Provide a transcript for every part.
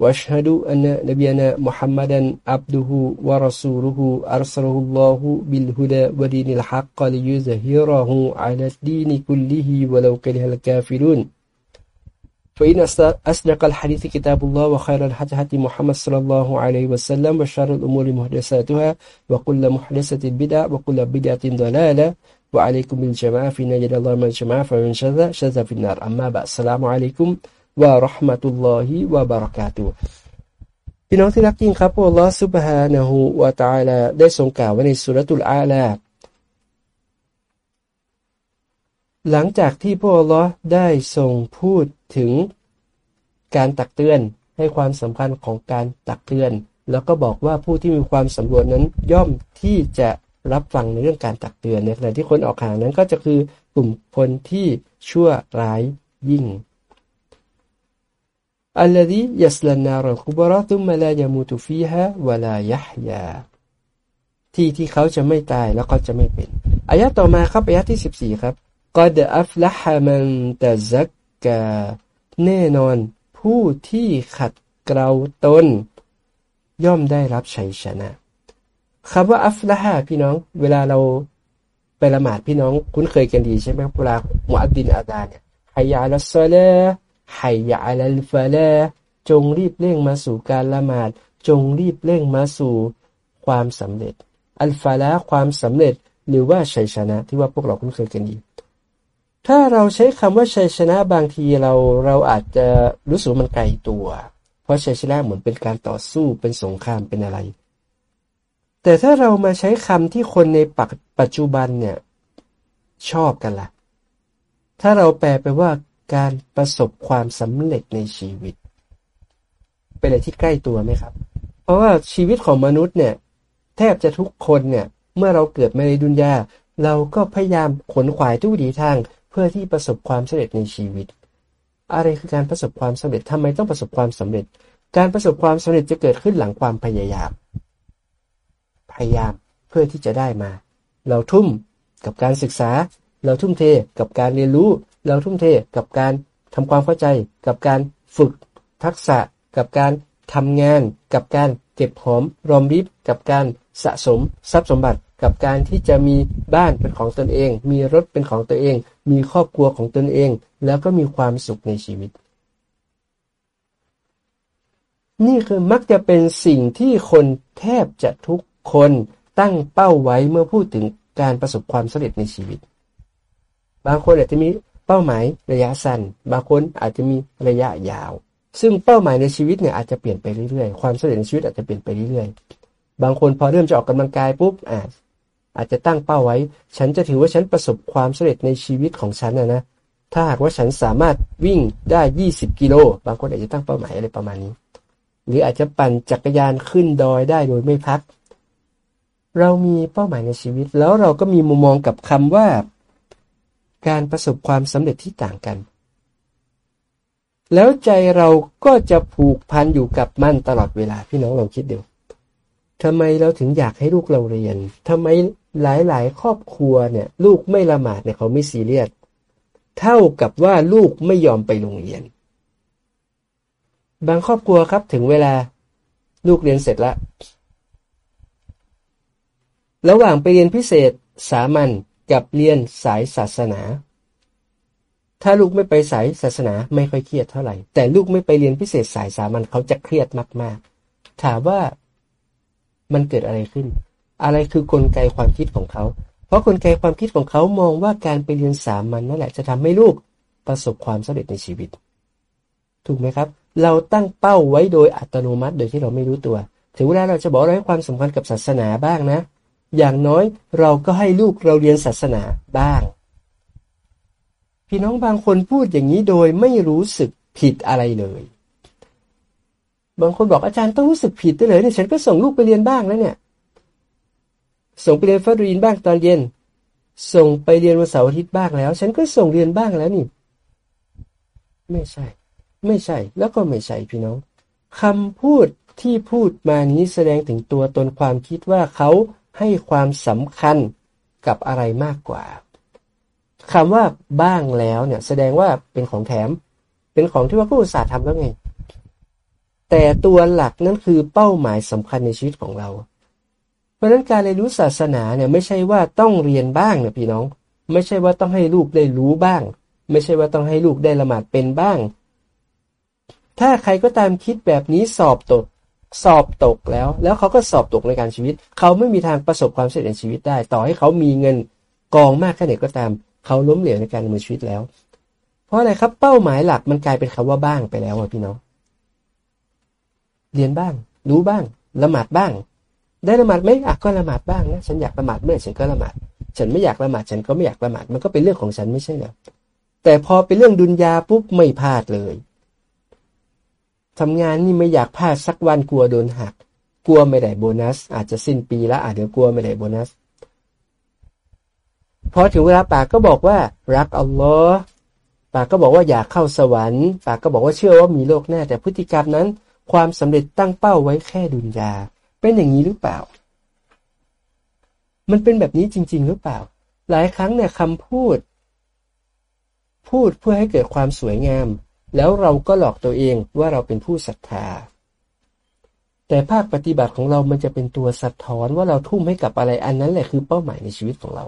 وأشهد أن نبينا محمدا عبده ورسوله أرسله الله بالهدى ودين الحق ليظهره على الدين كله ولو كره الكافرون. فإن أصدق الحديث كتاب الله وخير الحديث محمد صلى الله عليه وسلم وشر الأمور محدثاتها وكل محدثة بدعة وكل بدعة ضلالة. وعليكم بالجماعة في نجد الله من الجماعة فمن شذ شذ في النار. أما بعد السلام عليكم วะรหมะตุลลอฮิวะบารักาตุพี่น้องที่รักยิ่งครับพระลอสุบฮานะฮูวะตาลาได้ทรงกล่าวไว้ในสุรตุลอาลาหลังจากที่พระลอได้ทรงพูดถึงการตักเตือนให้ความสำคัญของการตักเตือน แล้วก็บอกว่าผู้ที่มีความสำรวจนั้นย่อมที่จะรับฟังในเรื่องการตักเตือนในขณะที่คนออกห่างนั้นก็จะคือกลุ่มคนที่ชั่วร้ายยิ่ง الذي يصل النار الكبرى ثم لا يموت فيها ولا يحيا ที่ที่เขาจะไม่ตายแล้วก็จะไม่เป็นอายะต่อมาครับอายะที่14ครับกอดอัฟละฮามันตะซักกาแน่นอนผู้ที่ขัดเกลาตนย่อมได้รับชัยชนะคำว่าอัฟละฮาพี่น้อง เวลาเราไปละหมาดพี่น้องคุ้นเคยกันดีใช่ไหมเวลามุอัดดินอาดาเนี่ยฮัยยาลัสซาลา ฮัยยะลัลฟาแลจงรีบเร่งมาสู่การละหมาด จงรีบเร่งมาสู่ความสำเร็จ อัลฟาลาความสำเร็จหรือว่าชัยชนะที่ว่าพวกเราคุ้นเคยกันดี ถ้าเราใช้คำว่าชัยชนะบางทีเราเราอาจจะรู้สึกมันไกลตัว เพราะชัยชนะเหมือนเป็นการต่อสู้เป็นสงครามเป็นอะไร แต่ถ้าเรามาใช้คำที่คนในปัจจุบันเนี่ยชอบกันละ่ะ ถ้าเราแปลไปว่า การประสบความสำเร็จในชีวิต เป็นอะไรที่ใกล้ตัวไหมครับ เพราะว่าชีวิตของมนุษย์เนี่ย แทบจะทุกคนเนี่ย เมื่อเราเกิดมาในดุนยาเราก็พยายามขนขวายทุกดีทางเพื่อที่ประสบความสำเร็จในชีวิต อะไรคือการประสบความสำเร็จทำไมต้องประสบความสำเร็จ การประสบความสำเร็จจะเกิดขึ้นหลังความพยายาม พยายามเพื่อที่จะได้มา เราทุ่มกับการศึกษา เราทุ่มเทกับการเรียนรู้ เราทุ่มเทกับการทำความเข้าใจ กับการฝึกทักษะ กับการทำงาน กับการเก็บหอมรอมริบ กับการสะสมทรัพย์สมบัติ กับการที่จะมีบ้านเป็นของตนเอง มีรถเป็นของตัวเอง มีครอบครัวของตนเอง แล้วก็มีความสุขในชีวิต นี่คือมักจะเป็นสิ่งที่คนแทบจะทุกคนตั้งเป้าไว้เมื่อพูดถึงการประสบความสำเร็จในชีวิต บางคนอาจจะมี เป้าหมายระยะสั้น บางคนอาจจะมีระยะยาว ซึ่งเป้าหมายในชีวิตเนี่ยอาจจะเปลี่ยนไปเรื่อยๆ ความสำเร็จในชีวิตอาจจะเปลี่ยนไปเรื่อยๆ บางคนพอเริ่มจะออกกำลังกายปุ๊บอาจอาจจะตั้งเป้าไว้ ฉันจะถือว่าฉันประสบความสำเร็จในชีวิตของฉันนะนะ ถ้าหากว่าฉันสามารถวิ่งได้ 20 กิโล บางคนอาจจะตั้งเป้าหมายอะไรประมาณนี้ หรืออาจจะปั่นจักรยานขึ้นดอยได้โดยไม่พัก เรามีเป้าหมายในชีวิต แล้วเราก็มีมุมมองกับคำว่า การประสบความสำเร็จที่ต่างกัน แล้วใจเราก็จะผูกพันอยู่กับมันตลอดเวลาพี่น้องลองคิดดูทำไมเราถึงอยากให้ลูกเราเรียนทำไมหลายๆ ครอบครัวเนี่ย ลูกไม่ละหมาดเนี่ยเขาไม่ซีเรียสเท่ากับว่าลูกไม่ยอมไปโรงเรียน บางครอบครัวครับถึงเวลาลูกเรียนเสร็จแล้วระหว่างไปเรียนพิเศษสามัญ กับเรียนสายศาสนา ถ้าลูกไม่ไปสายศาสนาไม่ค่อยเครียดเท่าไหร่ แต่ลูกไม่ไปเรียนพิเศษสายสามัญเขาจะเครียดมาก ๆ ถามว่ามันเกิดอะไรขึ้น อะไรคือกลไกความคิดของเขา เพราะกลไกความคิดของเขามองว่าการไปเรียนสามัญนั่นแหละจะทำให้ลูกประสบความสำเร็จในชีวิต ถูกไหมครับ เราตั้งเป้าไว้โดยอัตโนมัติโดยที่เราไม่รู้ตัว ถึงเวลาเราจะบอกเราให้ความสำคัญกับศาสนาบ้างนะ อย่างน้อยเราก็ให้ลูกเราเรียนศาสนาบ้าง พี่น้องบางคนพูดอย่างนี้โดยไม่รู้สึกผิดอะไรเลย บางคนบอกอาจารย์ต้องรู้สึกผิดด้วยเลยเนี่ยฉันก็ส่งลูกไปเรียนบ้างแล้วเนี่ย ส่งไปเรียนฟัดรีนบ้างตอนเย็น ส่งไปเรียนวันเสาร์อาทิตย์บ้างแล้ว ฉันก็ส่งเรียนบ้างแล้วนี่ ไม่ใช่ ไม่ใช่ แล้วก็ไม่ใช่พี่น้องคำพูดที่พูดมานี้แสดงถึงตัวตนความคิดว่าเขา ให้ความสำคัญกับอะไรมากกว่าคำว่าบ้างแล้วเนี่ยแสดงว่าเป็นของแถม เป็นของที่ว่าผู้อุตสาห์ทำแล้วไง แต่ตัวหลักนั่นคือเป้าหมายสำคัญในชีวิตของเรา เพราะฉะนั้นการเรียนรู้ศาสนาเนี่ยไม่ใช่ว่าต้องเรียนบ้างนะพี่น้อง ไม่ใช่ว่าต้องให้ลูกได้รู้บ้าง ไม่ใช่ว่าต้องให้ลูกได้ละหมาดเป็นบ้าง ถ้าใครก็ตามคิดแบบนี้สอบตก สอบตกแล้ว แล้วเขาก็สอบตกในการชีวิต เขาไม่มีทางประสบความสำเร็จในชีวิตได้ ต่อให้เขามีเงินกองมากแค่ไหนก็ตาม เขาล้มเหลวในการดำเนินชีวิตแล้ว เพราะอะไรครับ เป้าหมายหลักมันกลายเป็นคำว่าบ้างไปแล้วอะพี่น้อง เรียนบ้าง รู้บ้าง ละหมาดบ้าง ได้ละหมาดไหมอะก็ละหมาดบ้างนะ ฉันอยากละหมาดเมื่อฉันก็ละหมาด ฉันไม่อยากละหมาด ฉันก็ไม่อยากละหมาด มันก็เป็นเรื่องของฉันไม่ใช่เหรอ แต่พอเป็นเรื่องดุนยาปุ๊บไม่พลาดเลย ทำงานนี่ไม่อยากพลาดสักวันกลัวโดนหัก กลัวไม่ได้โบนัส อาจจะสิ้นปีแล้วอาจจะกลัวไม่ได้โบนัสพอถึงเวลาปากก็บอกว่า รักอัลลอฮ์ปากก็บอกว่าอยากเข้าสวรรค์ ปากก็บอกว่าเชื่อว่ามีโลกแน่แต่พฤติกรรมนั้น ความสำเร็จตั้งเป้าไว้แค่ดุนยา เป็นอย่างนี้หรือเปล่า มันเป็นแบบนี้จริง ๆ หรือเปล่า หลายครั้งเนี่ยคำพูด พูดเพื่อให้เกิดความสวยงาม แล้วเราก็หลอกตัวเองว่าเราเป็นผู้ศรัทธา แต่ภาคปฏิบัติของเรามันจะเป็นตัวสะท้อนว่าเราทุ่มให้กับอะไรอันนั้นแหละคือเป้าหมายในชีวิตของเรา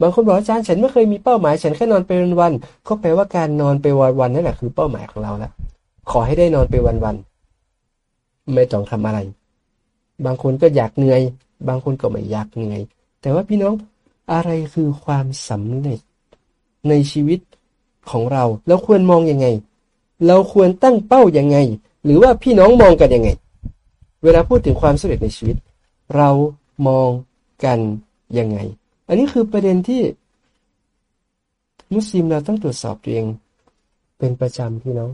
บางคนบอกอาจารย์ฉันไม่เคยมีเป้าหมาย ฉันแค่นอนไปวันๆก็แปลว่าการนอนไปวันๆนั่นแหละคือเป้าหมายของเราแล้วขอให้ได้นอนไปวันๆไม่ต้องทำอะไร บางคนก็อยากเหนื่อย บางคนก็ไม่อยากเหนื่อย แต่ว่าพี่น้องอะไรคือความสำเร็จในชีวิต ของเราเราควรมองยังไง เราควรตั้งเป้ายังไง หรือว่าพี่น้องมองกันยังไง เวลาพูดถึงความสำเร็จในชีวิต เรามองกันยังไง อันนี้คือประเด็นที่ มุสลิมเราต้องตรวจสอบตัวเอง เป็นประจำพี่น้อง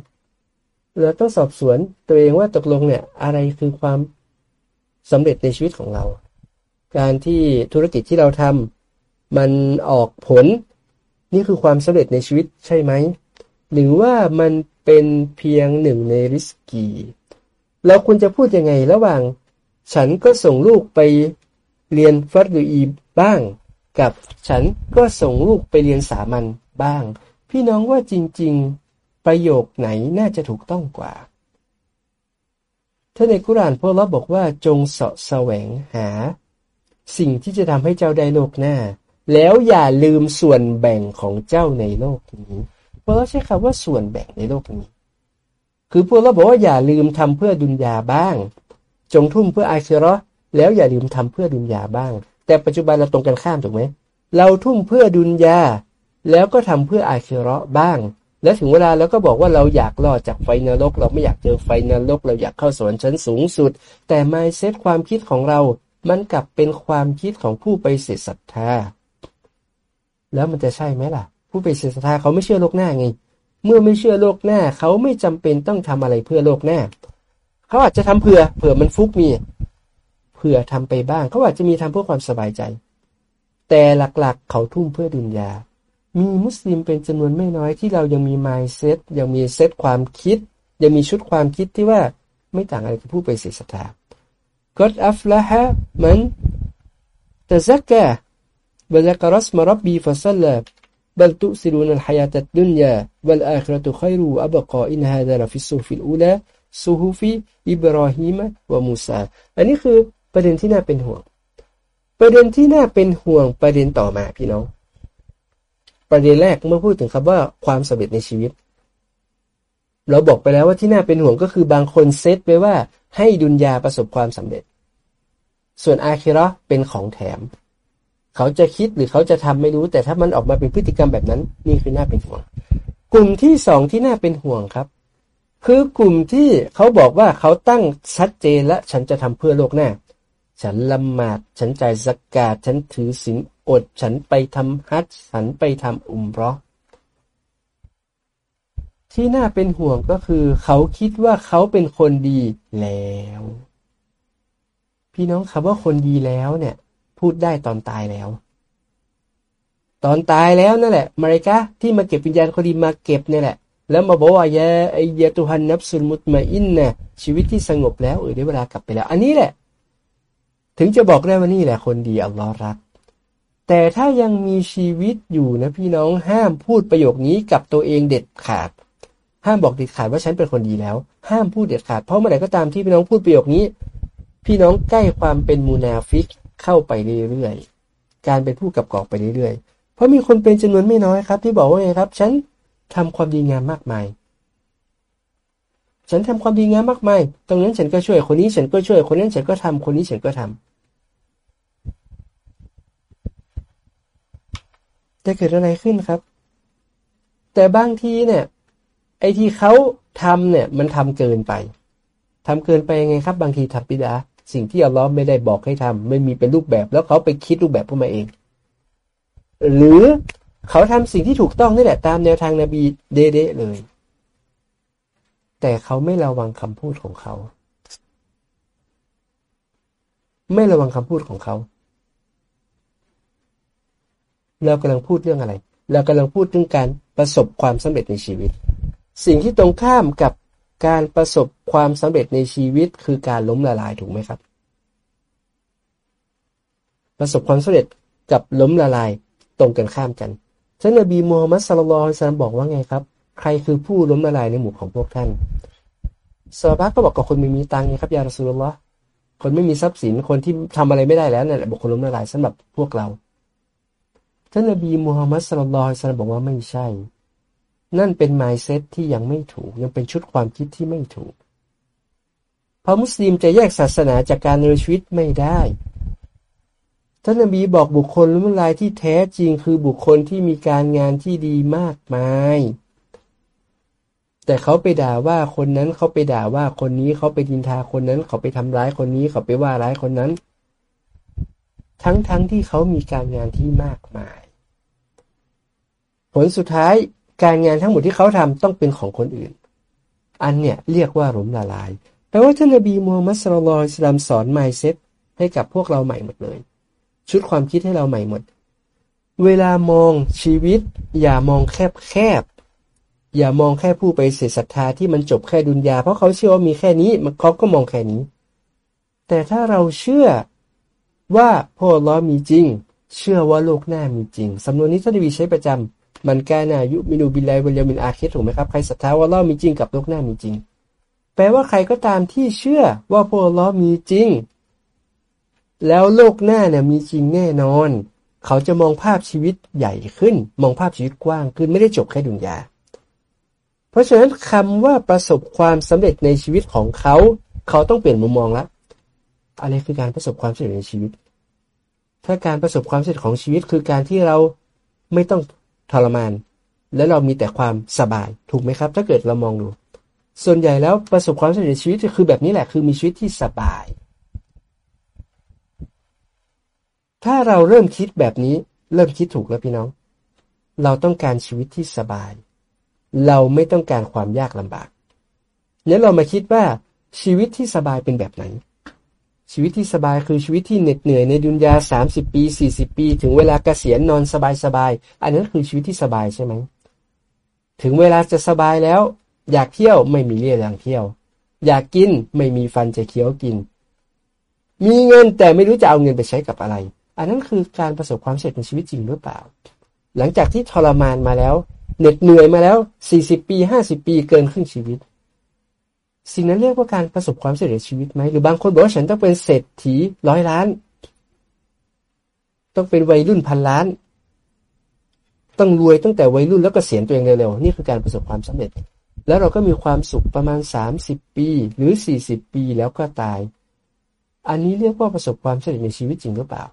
เราต้องสอบสวนตัวเองว่าตกลงเนี่ย อะไรคือความสำเร็จในชีวิตของเรา การที่ธุรกิจที่เราทำมันออกผล นี่คือความสำเร็จในชีวิตใช่ไหม หรือว่ามันเป็นเพียงหนึ่งในริสกีเราควรจะพูดยังไงระหว่าง ฉันก็ส่งลูกไปเรียนฟัดดูอีบ้าง กับฉันก็ส่งลูกไปเรียนสามัญบ้าง พี่น้องว่าจริง ๆ ประโยคไหนน่าจะถูกต้องกว่าถ้าในกุรานพวกเราบอกว่าจงเสาะแสวงหา สิ่งที่จะทำให้เจ้าได้โลกหน้า แล้วอย่าลืมส่วนแบ่งของเจ้าในโลกนี้เพราะเราใช้คำว่าส่วนแบ่งในโลกนี้ คือพวกเราบอกว่าอย่าลืมทำเพื่อดุนยาบ้าง จงทุ่มเพื่ออาคิรอแล้วอย่าลืมทำเพื่อดุนยาบ้าง แต่ปัจจุบันเราตรงกันข้ามถูกไหมเราทุ่มเพื่อดุนยา แล้วก็ทำเพื่ออาคิรอบ้าง แล้วถึงเวลาเราก็บอกว่าเราอยากรอดจากไฟนรก เราไม่อยากเจอไฟนรก เราอยากเข้าสวรรค์ชั้นสูงสุด แต่ไม่เซตความคิดของเรา มันกลับเป็นความคิดของผู้ไปเสียศรัทธา แล้วมันจะใช่ไหมล่ะ ผู้เป็นศรัทธาเขาไม่เชื่อโลกหน้าไง เมื่อไม่เชื่อโลกหน้า เขาไม่จำเป็นต้องทำอะไรเพื่อโลกหน้า เขาอาจจะทำเผื่อ เผื่อมันฟุกมี เผื่อทำไปบ้าง เขาอาจจะมีทำเพื่อความสบายใจ แต่หลักๆ เขาทุ่มเพื่อดุนยา มีมุสลิมเป็นจำนวนไม่น้อยที่เรายังมีมายเซตยังมีเซตความคิด ยังมีชุดความคิดที่ว่าไม่ต่างอะไรกับผู้ไปเสียศรัทธากดอัฟละฮะมันตะซักกะ وذكر اسم ربي فصلى بل تؤثرون الحياة الدنيا والآخرة خير وأبقى إن هذا لفي الصحف الأولى صحف إبراهيم وموسى อันนี้คือประเด็นที่น่าเป็นห่วง ประเด็นที่น่าเป็นห่วงประเด็นต่อมาพี่น้อง ประเด็นแรกเมื่อพูดถึงคำว่าความสำเร็จในชีวิต เราบอกไปแล้วว่าที่น่าเป็นห่วงก็คือบางคนเซตไว้ว่าให้ดุนยาประสบความสำเร็จ ส่วนอาคิรอเป็นของแถม เขาจะคิดหรือเขาจะทำไม่รู้ แต่ถ้ามันออกมาเป็นพฤติกรรมแบบนั้น นี่คือน่าเป็นห่วง กลุ่มที่สองที่น่าเป็นห่วงครับ คือกลุ่มที่เขาบอกว่าเขาตั้งชัดเจนและฉันจะทำเพื่อโลกหน้า ฉันละหมาด ฉันจ่ายสกาดฉันถือศีลอด ฉันไปทำฮัจฉันไปทำอุมเรอที่น่าเป็นห่วงก็คือ เขาคิดว่าเขาเป็นคนดีแล้ว พี่น้องคำว่าคนดีแล้วเนี่ย พูดได้ตอนตายแล้ว ตอนตายแล้วนั่นแหละมาริกาที่มาเก็บวิญญาณคนดีมาเก็บเนี่ยแหละ แล้วมาบอกว่ายาไอยาตุฮันนับสุลมุตมาอินนะชีวิตที่สงบแล้วเออได้เวลากลับไปแล้ว อันนี้แหละ ถึงจะบอกได้ว่านี่แหละคนดีอัลลอฮ์รัก แต่ถ้ายังมีชีวิตอยู่นะพี่น้องห้ามพูดประโยคนี้กับตัวเองเด็ดขาดห้ามบอกเด็ดขาดว่าฉันเป็นคนดีแล้ว ห้ามพูดเด็ดขาดเพราะเมื่อไหร่ก็ตามที่พี่น้องพูดประโยคนี้ พี่น้องใกล้ความเป็นมูนาฟิก เข้าไปเรื่อยๆ การเป็นผู้กับกอกไปเรื่อยๆ เพราะมีคนเป็นจำนวนไม่น้อยครับ ที่บอกว่าไงครับ ฉันทำความดีงามมากมาย ฉันทำความดีงามมากมาย ตรงนั้นฉันก็ช่วย คนนี้ฉันก็ช่วย คนนั้นฉันก็ทำคนนี้ฉันก็ทำจะเกิดอะไรขึ้นครับ แต่บางทีเนี่ย ไอ้ที่เขาทำเนี่ย มันทำเกินไปทำเกินไปยังไงครับ บางทีทำปิดา สิ่งที่อัลลอฮ์ไม่ได้บอกให้ทำไม่มีเป็นรูปแบบ แล้วเขาไปคิดรูปแบบขึ้นมาเอง หรือเขาทำสิ่งที่ถูกต้องนี่แหละ ตามแนวทางนบีเดๆเลย แต่เขาไม่ระวังคำพูดของเขา ไม่ระวังคำพูดของเขาเรากำลังพูดเรื่องอะไร เรากำลังพูดเรื่องการประสบความสำเร็จในชีวิต สิ่งที่ตรงข้ามกับการประสบ ความสำเร็จในชีวิตคือการล้มละลายถูกไหมครับ ประสบความสำเร็จกับล้มละลายตรงกันข้ามกันท่านนบีมูฮัมมัดสุลลัลฮุซัลบอกว่าไงครับ ใครคือผู้ล้มละลายในหมู่ของพวกท่านซาบะก็บอกกับคนไม่มีตังค์นะครับยาสุลลอฮ์คนไม่มีทรัพย์สินคนที่ทำอะไรไม่ได้แล้วนั่นแหละบุคคลล้มละลายสำหรับพวกเราท่านนบีมูฮัมมัดสุลลัลซัลบอกว่าไม่ใช่ นั่นเป็นไมเซ็ตที่ยังไม่ถูกยังเป็นชุดความคิดที่ไม่ถูก พราะมุสลิมจะแยกศาสนาจากการดำเนินชีวิตไม่ได้ ท่านนบีบอกบุคคลล้มลายที่แท้จริงคือบุคคลที่มีการงานที่ดีมากมาย แต่เขาไปด่าว่าคนนั้นเขาไปด่าว่าคนนี้เขาไปดินทาคนนั้น เขาไปทำร้ายคนนี้เขาไปว่าร้ายคนนั้น ทั้งๆทที่เขามีการงานที่มากมาย ผลสุดท้ายการงานทั้งหมดที่เขาทำต้องเป็นของคนอื่น อันเนี่ยเรียกว่าหลมละลาย แปลว่าท่านนบีมูฮัมมัดสุลลัลสลามสอนไมเซ็ตให้กับพวกเราใหม่หมดเลย ชุดความคิดให้เราใหม่หมด เวลามองชีวิต อย่ามองแคบแคบอย่ามองแค่ผู้ไปเสียศรัทธาที่มันจบแค่ดุนยา เพราะเขาเชื่อว่ามีแค่นี้มันเขาก็มองแค่นี้ แต่ถ้าเราเชื่อว่าพ่อล้อมีจริง เชื่อว่าโลกหน้ามีจริงสำนวนนี้ท่านดีใช้ประจำมันกานายุมินูบิลไลวันยามินอาคิดถูกไหมครับใครศรัทธาว่าล้อมีจริงกับโลกหน้ามีจริง แปลว่าใครก็ตามที่เชื่อว่าพ่อล้อมีจริง แล้วโลกหน้าเนี่ยมีจริงแน่นอน เขาจะมองภาพชีวิตใหญ่ขึ้น มองภาพชีวิตกว้างขึ้นไม่ได้จบแค่ดุนยา เพราะฉะนั้นคำว่าประสบความสำเร็จในชีวิตของเขา เขาต้องเปลี่ยนมุมมองล้วอะไรคือการประสบความสำเร็จในชีวิต ถ้าการประสบความสำเร็จของชีวิตคือการที่เราไม่ต้องทรมาน และเรามีแต่ความสบายถูกไหมครับ ถ้าเกิดเรามองดู ส่วนใหญ่แล้วประสบความสำเร็จในชีวิตคือแบบนี้แหละคือมีชีวิตที่สบาย ถ้าเราเริ่มคิดแบบนี้ เริ่มคิดถูกแล้วพี่น้อง เราต้องการชีวิตที่สบาย เราไม่ต้องการความยากลำบากเนี่ยเรามาคิดว่าชีวิตที่สบายเป็นแบบไหน ชีวิตที่สบายคือชีวิตที่เหน็ดเหนื่อยในดุนยาสามสิบปีสี่สิบปี ถึงเวลาเกษียณนอนสบายสบาย อันนั้นคือชีวิตที่สบายใช่ไหมถึงเวลาจะสบายแล้ว อยากเที่ยวไม่มีเรี่ยวแรงเที่ยว อยากกินไม่มีฟันจะเคี้ยวกิน มีเงินแต่ไม่รู้จะเอาเงินไปใช้กับอะไร อันนั้นคือการประสบความสำเร็จในชีวิตจริงหรือเปล่า หลังจากที่ทรมานมาแล้ว เหน็ดเหนื่อยมาแล้วสี่สิบปีห้าสิบปีเกินครึ่งชีวิต สิ่งนั้นเรียกว่าการประสบความสำเร็จในชีวิตไหมหรือบางคนบอกว่าฉันต้องเป็นเศรษฐีร้อยล้าน ต้องเป็นวัยรุ่นพันล้านต้องรวยตั้งแต่วัยรุ่นแล้วก็เสียตัวเองเร็วๆนี่คือการประสบความสำเร็จ แล้วเราก็มีความสุขประมาณสามสิบปี หรือสี่สิบปีแล้วก็ตาย อันนี้เรียกว่าประสบความสำเร็จในชีวิตจริงหรือเปล่า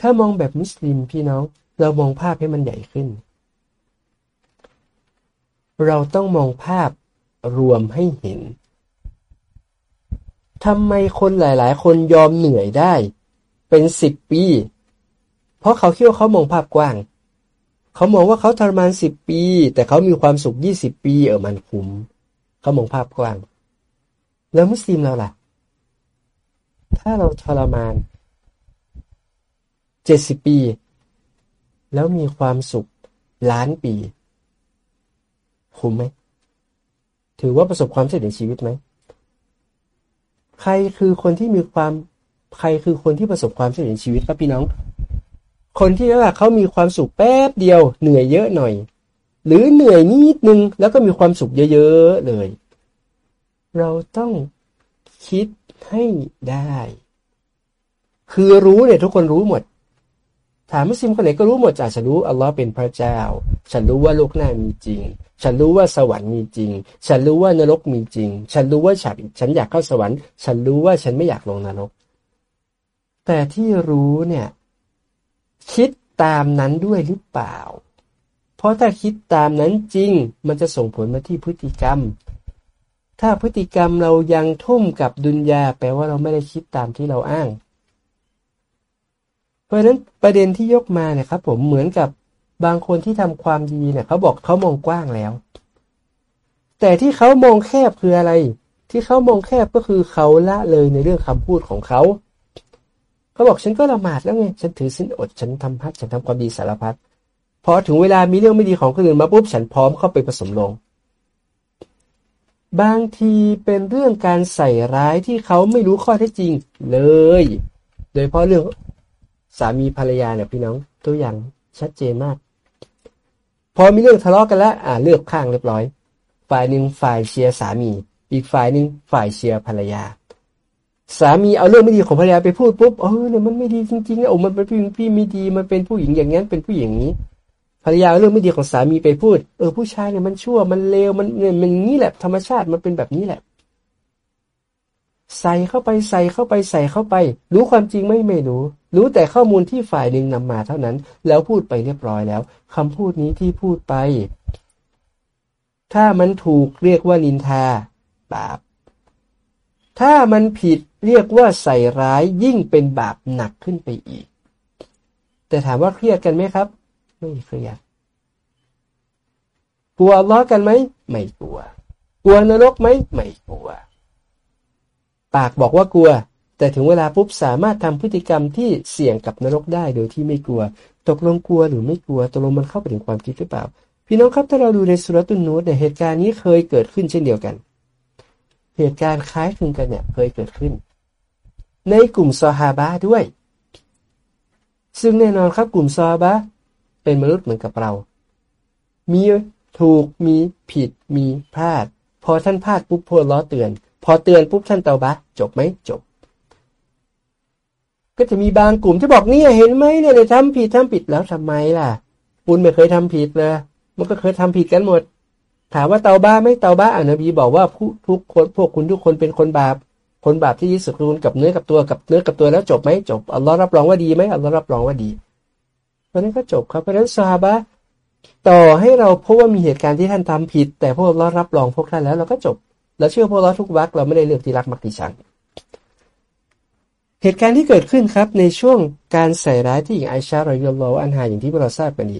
ถ้ามองแบบมุสลิมพี่น้องเรามองภาพให้มันใหญ่ขึ้น เราต้องมองภาพรวมให้เห็นทำไมคนหลาย ๆ คนยอมเหนื่อยได้ เป็นสิบปี เพราะเขาคิดว่าเขามองภาพกว้าง เขามองว่าเขาทรมานสิบปี แต่เขามีความสุขยี่สิบปีเออมันคุ้มเขามองภาพกว้าง แล้วมุสลิมเราล่ะ ถ้าเราทรมานเจ็ดสิบปี แล้วมีความสุขล้านปี คุ้มไหม ถือว่าประสบความสำเร็จในชีวิตไหม ใครคือคนที่มีความใครคือคนที่ประสบความสำเร็จในชีวิตครับพี่น้อง คนที่ว่าเขามีความสุขแป๊บเดียวเหนื่อยเยอะหน่อย หรือเหนื่อยนิดนึงแล้วก็มีความสุขเยอะๆเลย เราต้องคิดให้ได้ คือรู้เนี่ยทุกคนรู้หมด ถามมุสลิมคนไหนก็รู้หมดจากฉันรู้อัลลอฮ์เป็นพระเจ้า ฉันรู้ว่าโลกหน้ามีจริง ฉันรู้ว่าสวรรค์มีจริง ฉันรู้ว่านรกมีจริง ฉันรู้ว่าฉันฉันอยากเข้าสวรรค์ ฉันรู้ว่าฉันไม่อยากลงนรก แต่ที่รู้เนี่ย คิดตามนั้นด้วยหรือเปล่า เพราะถ้าคิดตามนั้นจริง มันจะส่งผลมาที่พฤติกรรม ถ้าพฤติกรรมเรายังทุ่มกับดุนยาแปลว่าเราไม่ได้คิดตามที่เราอ้าง เพราะฉะนั้นประเด็นที่ยกมาเนี่ยครับผมเหมือนกับบางคนที่ทำความดีเนี่ยเขาบอกเขามองกว้างแล้ว แต่ที่เขามองแคบคืออะไร ที่เขามองแคบก็คือเขาละเลยในเรื่องคำพูดของเขา เขาบอกฉันก็ละหมาดแล้วไงฉันถือสินอดฉันทำพัดฉันทำความดีสารพัดพอถึงเวลามีเรื่องไม่ดีของคนอื่นมาปุ๊บฉันพร้อมเข้าไปผสมลง บางทีเป็นเรื่องการใส่ร้ายที่เขาไม่รู้ข้อเท็จจริงเลย โดยเพราะเรื่องสามีภรรยาเนี่ยพี่น้องตัวอย่างชัดเจนมาก พอมีเรื่องทะเลาะกันแล้วอ่าเลือกข้างเรียบร้อย ฝ่ายหนึ่งฝ่ายเชียร์สามี อีกฝ่ายหนึ่งฝ่ายเชียร์ภรรยา สามีเอาเรื่องไม่ดีของภรรยาไปพูดปุ๊บเออเนี่ยมันไม่ดีจริงๆนะโอ้มันเป็นผู้หญิงพี่ไม่ดีมันเป็นผู้หญิงอย่างนั้นเป็นผู้หญิงนี้ภรรยาเอาเรื่องไม่ดีของสามีไปพูด เออผู้ชายเนี่ยมันชั่วมันเลวมันเนี่ยมันนี้แหละธรรมชาติมันเป็นแบบนี้แหละ ใส่เข้าไปใส่เข้าไปใส่เข้าไป รู้ความจริงไม่ไม่รู้ รู้แต่ข้อมูลที่ฝ่ายหนึ่งนำมาเท่านั้น แล้วพูดไปเรียบร้อยแล้วคำพูดนี้ที่พูดไป ถ้ามันถูกเรียกว่านินทาบาปถ้ามันผิด เรียกว่าใส่ร้ายยิ่งเป็นบาปหนักขึ้นไปอีก แต่ถามว่าเครียดกันไหมครับ ไม่เครียดกลัวล้อกันไหมไม่กลัว กลัวนรกไหมไม่กลัว ปากบอกว่ากลัว แต่ถึงเวลาปุ๊บสามารถทำพฤติกรรมที่เสี่ยงกับนรกได้โดยที่ไม่กลัว ตกลงกลัวหรือไม่กลัวตกลงมันเข้าไปถึงความคิดหรือเปล่า พี่น้องครับถ้าเราดูในสุรตุนนูตเนี่ยเหตุการณ์นี้เคยเกิดขึ้นเช่นเดียวกัน เหตุการณ์คล้ายคลึงกันเนี่ยเคยเกิดขึ้น ในกลุ่มซอฮาบะด้วย ซึ่งแน่นอนครับกลุ่มซอฮาบะเป็นมนุษย์เหมือนกับเรา มีถูกมีผิดมีพลาด พอท่านพลาดปุ๊บพวล้อเตือน พอเตือนปุ๊บท่านเตาบะจบไหมจบ ก็จะมีบางกลุ่มที่บอกเนี่ยเห็นไหมเนี่ยทำผิดทำผิดแล้วทำไมล่ะคุณไม่เคยทำผิดเลยมันก็เคยทำผิดกันหมดถามว่าเตาบ้าไม่เตาบ้าอานบีบอกว่าผู้ทุกคนพวกคุณทุกคนเป็นคนบาป คนบาปที่ยิ่สุดรุนกับเนื้อกับตัวกับเนื้อกับตัวแล้วจบไหมจบอัลลอฮ์รับรองว่าดีไหมอัลลอฮ์รับรองว่าดีเพราะนั้นก็จบครับเพราะนั้นซาบะต่อให้เราพบว่ามีเหตุการณ์ที่ท่านทำผิด แต่พวกเรารับรองพวกท่านแล้วเราก็จบเราเชื่อพวกเราทุกวักเราไม่ได้เลือกที่รักมักที่ชังเหตุการณ์ที่เกิดขึ้นครับในช่วงการใส่ร้ายที่หญิงไอชารอยลลออันหาอย่างที่พวกเราทราบกันดี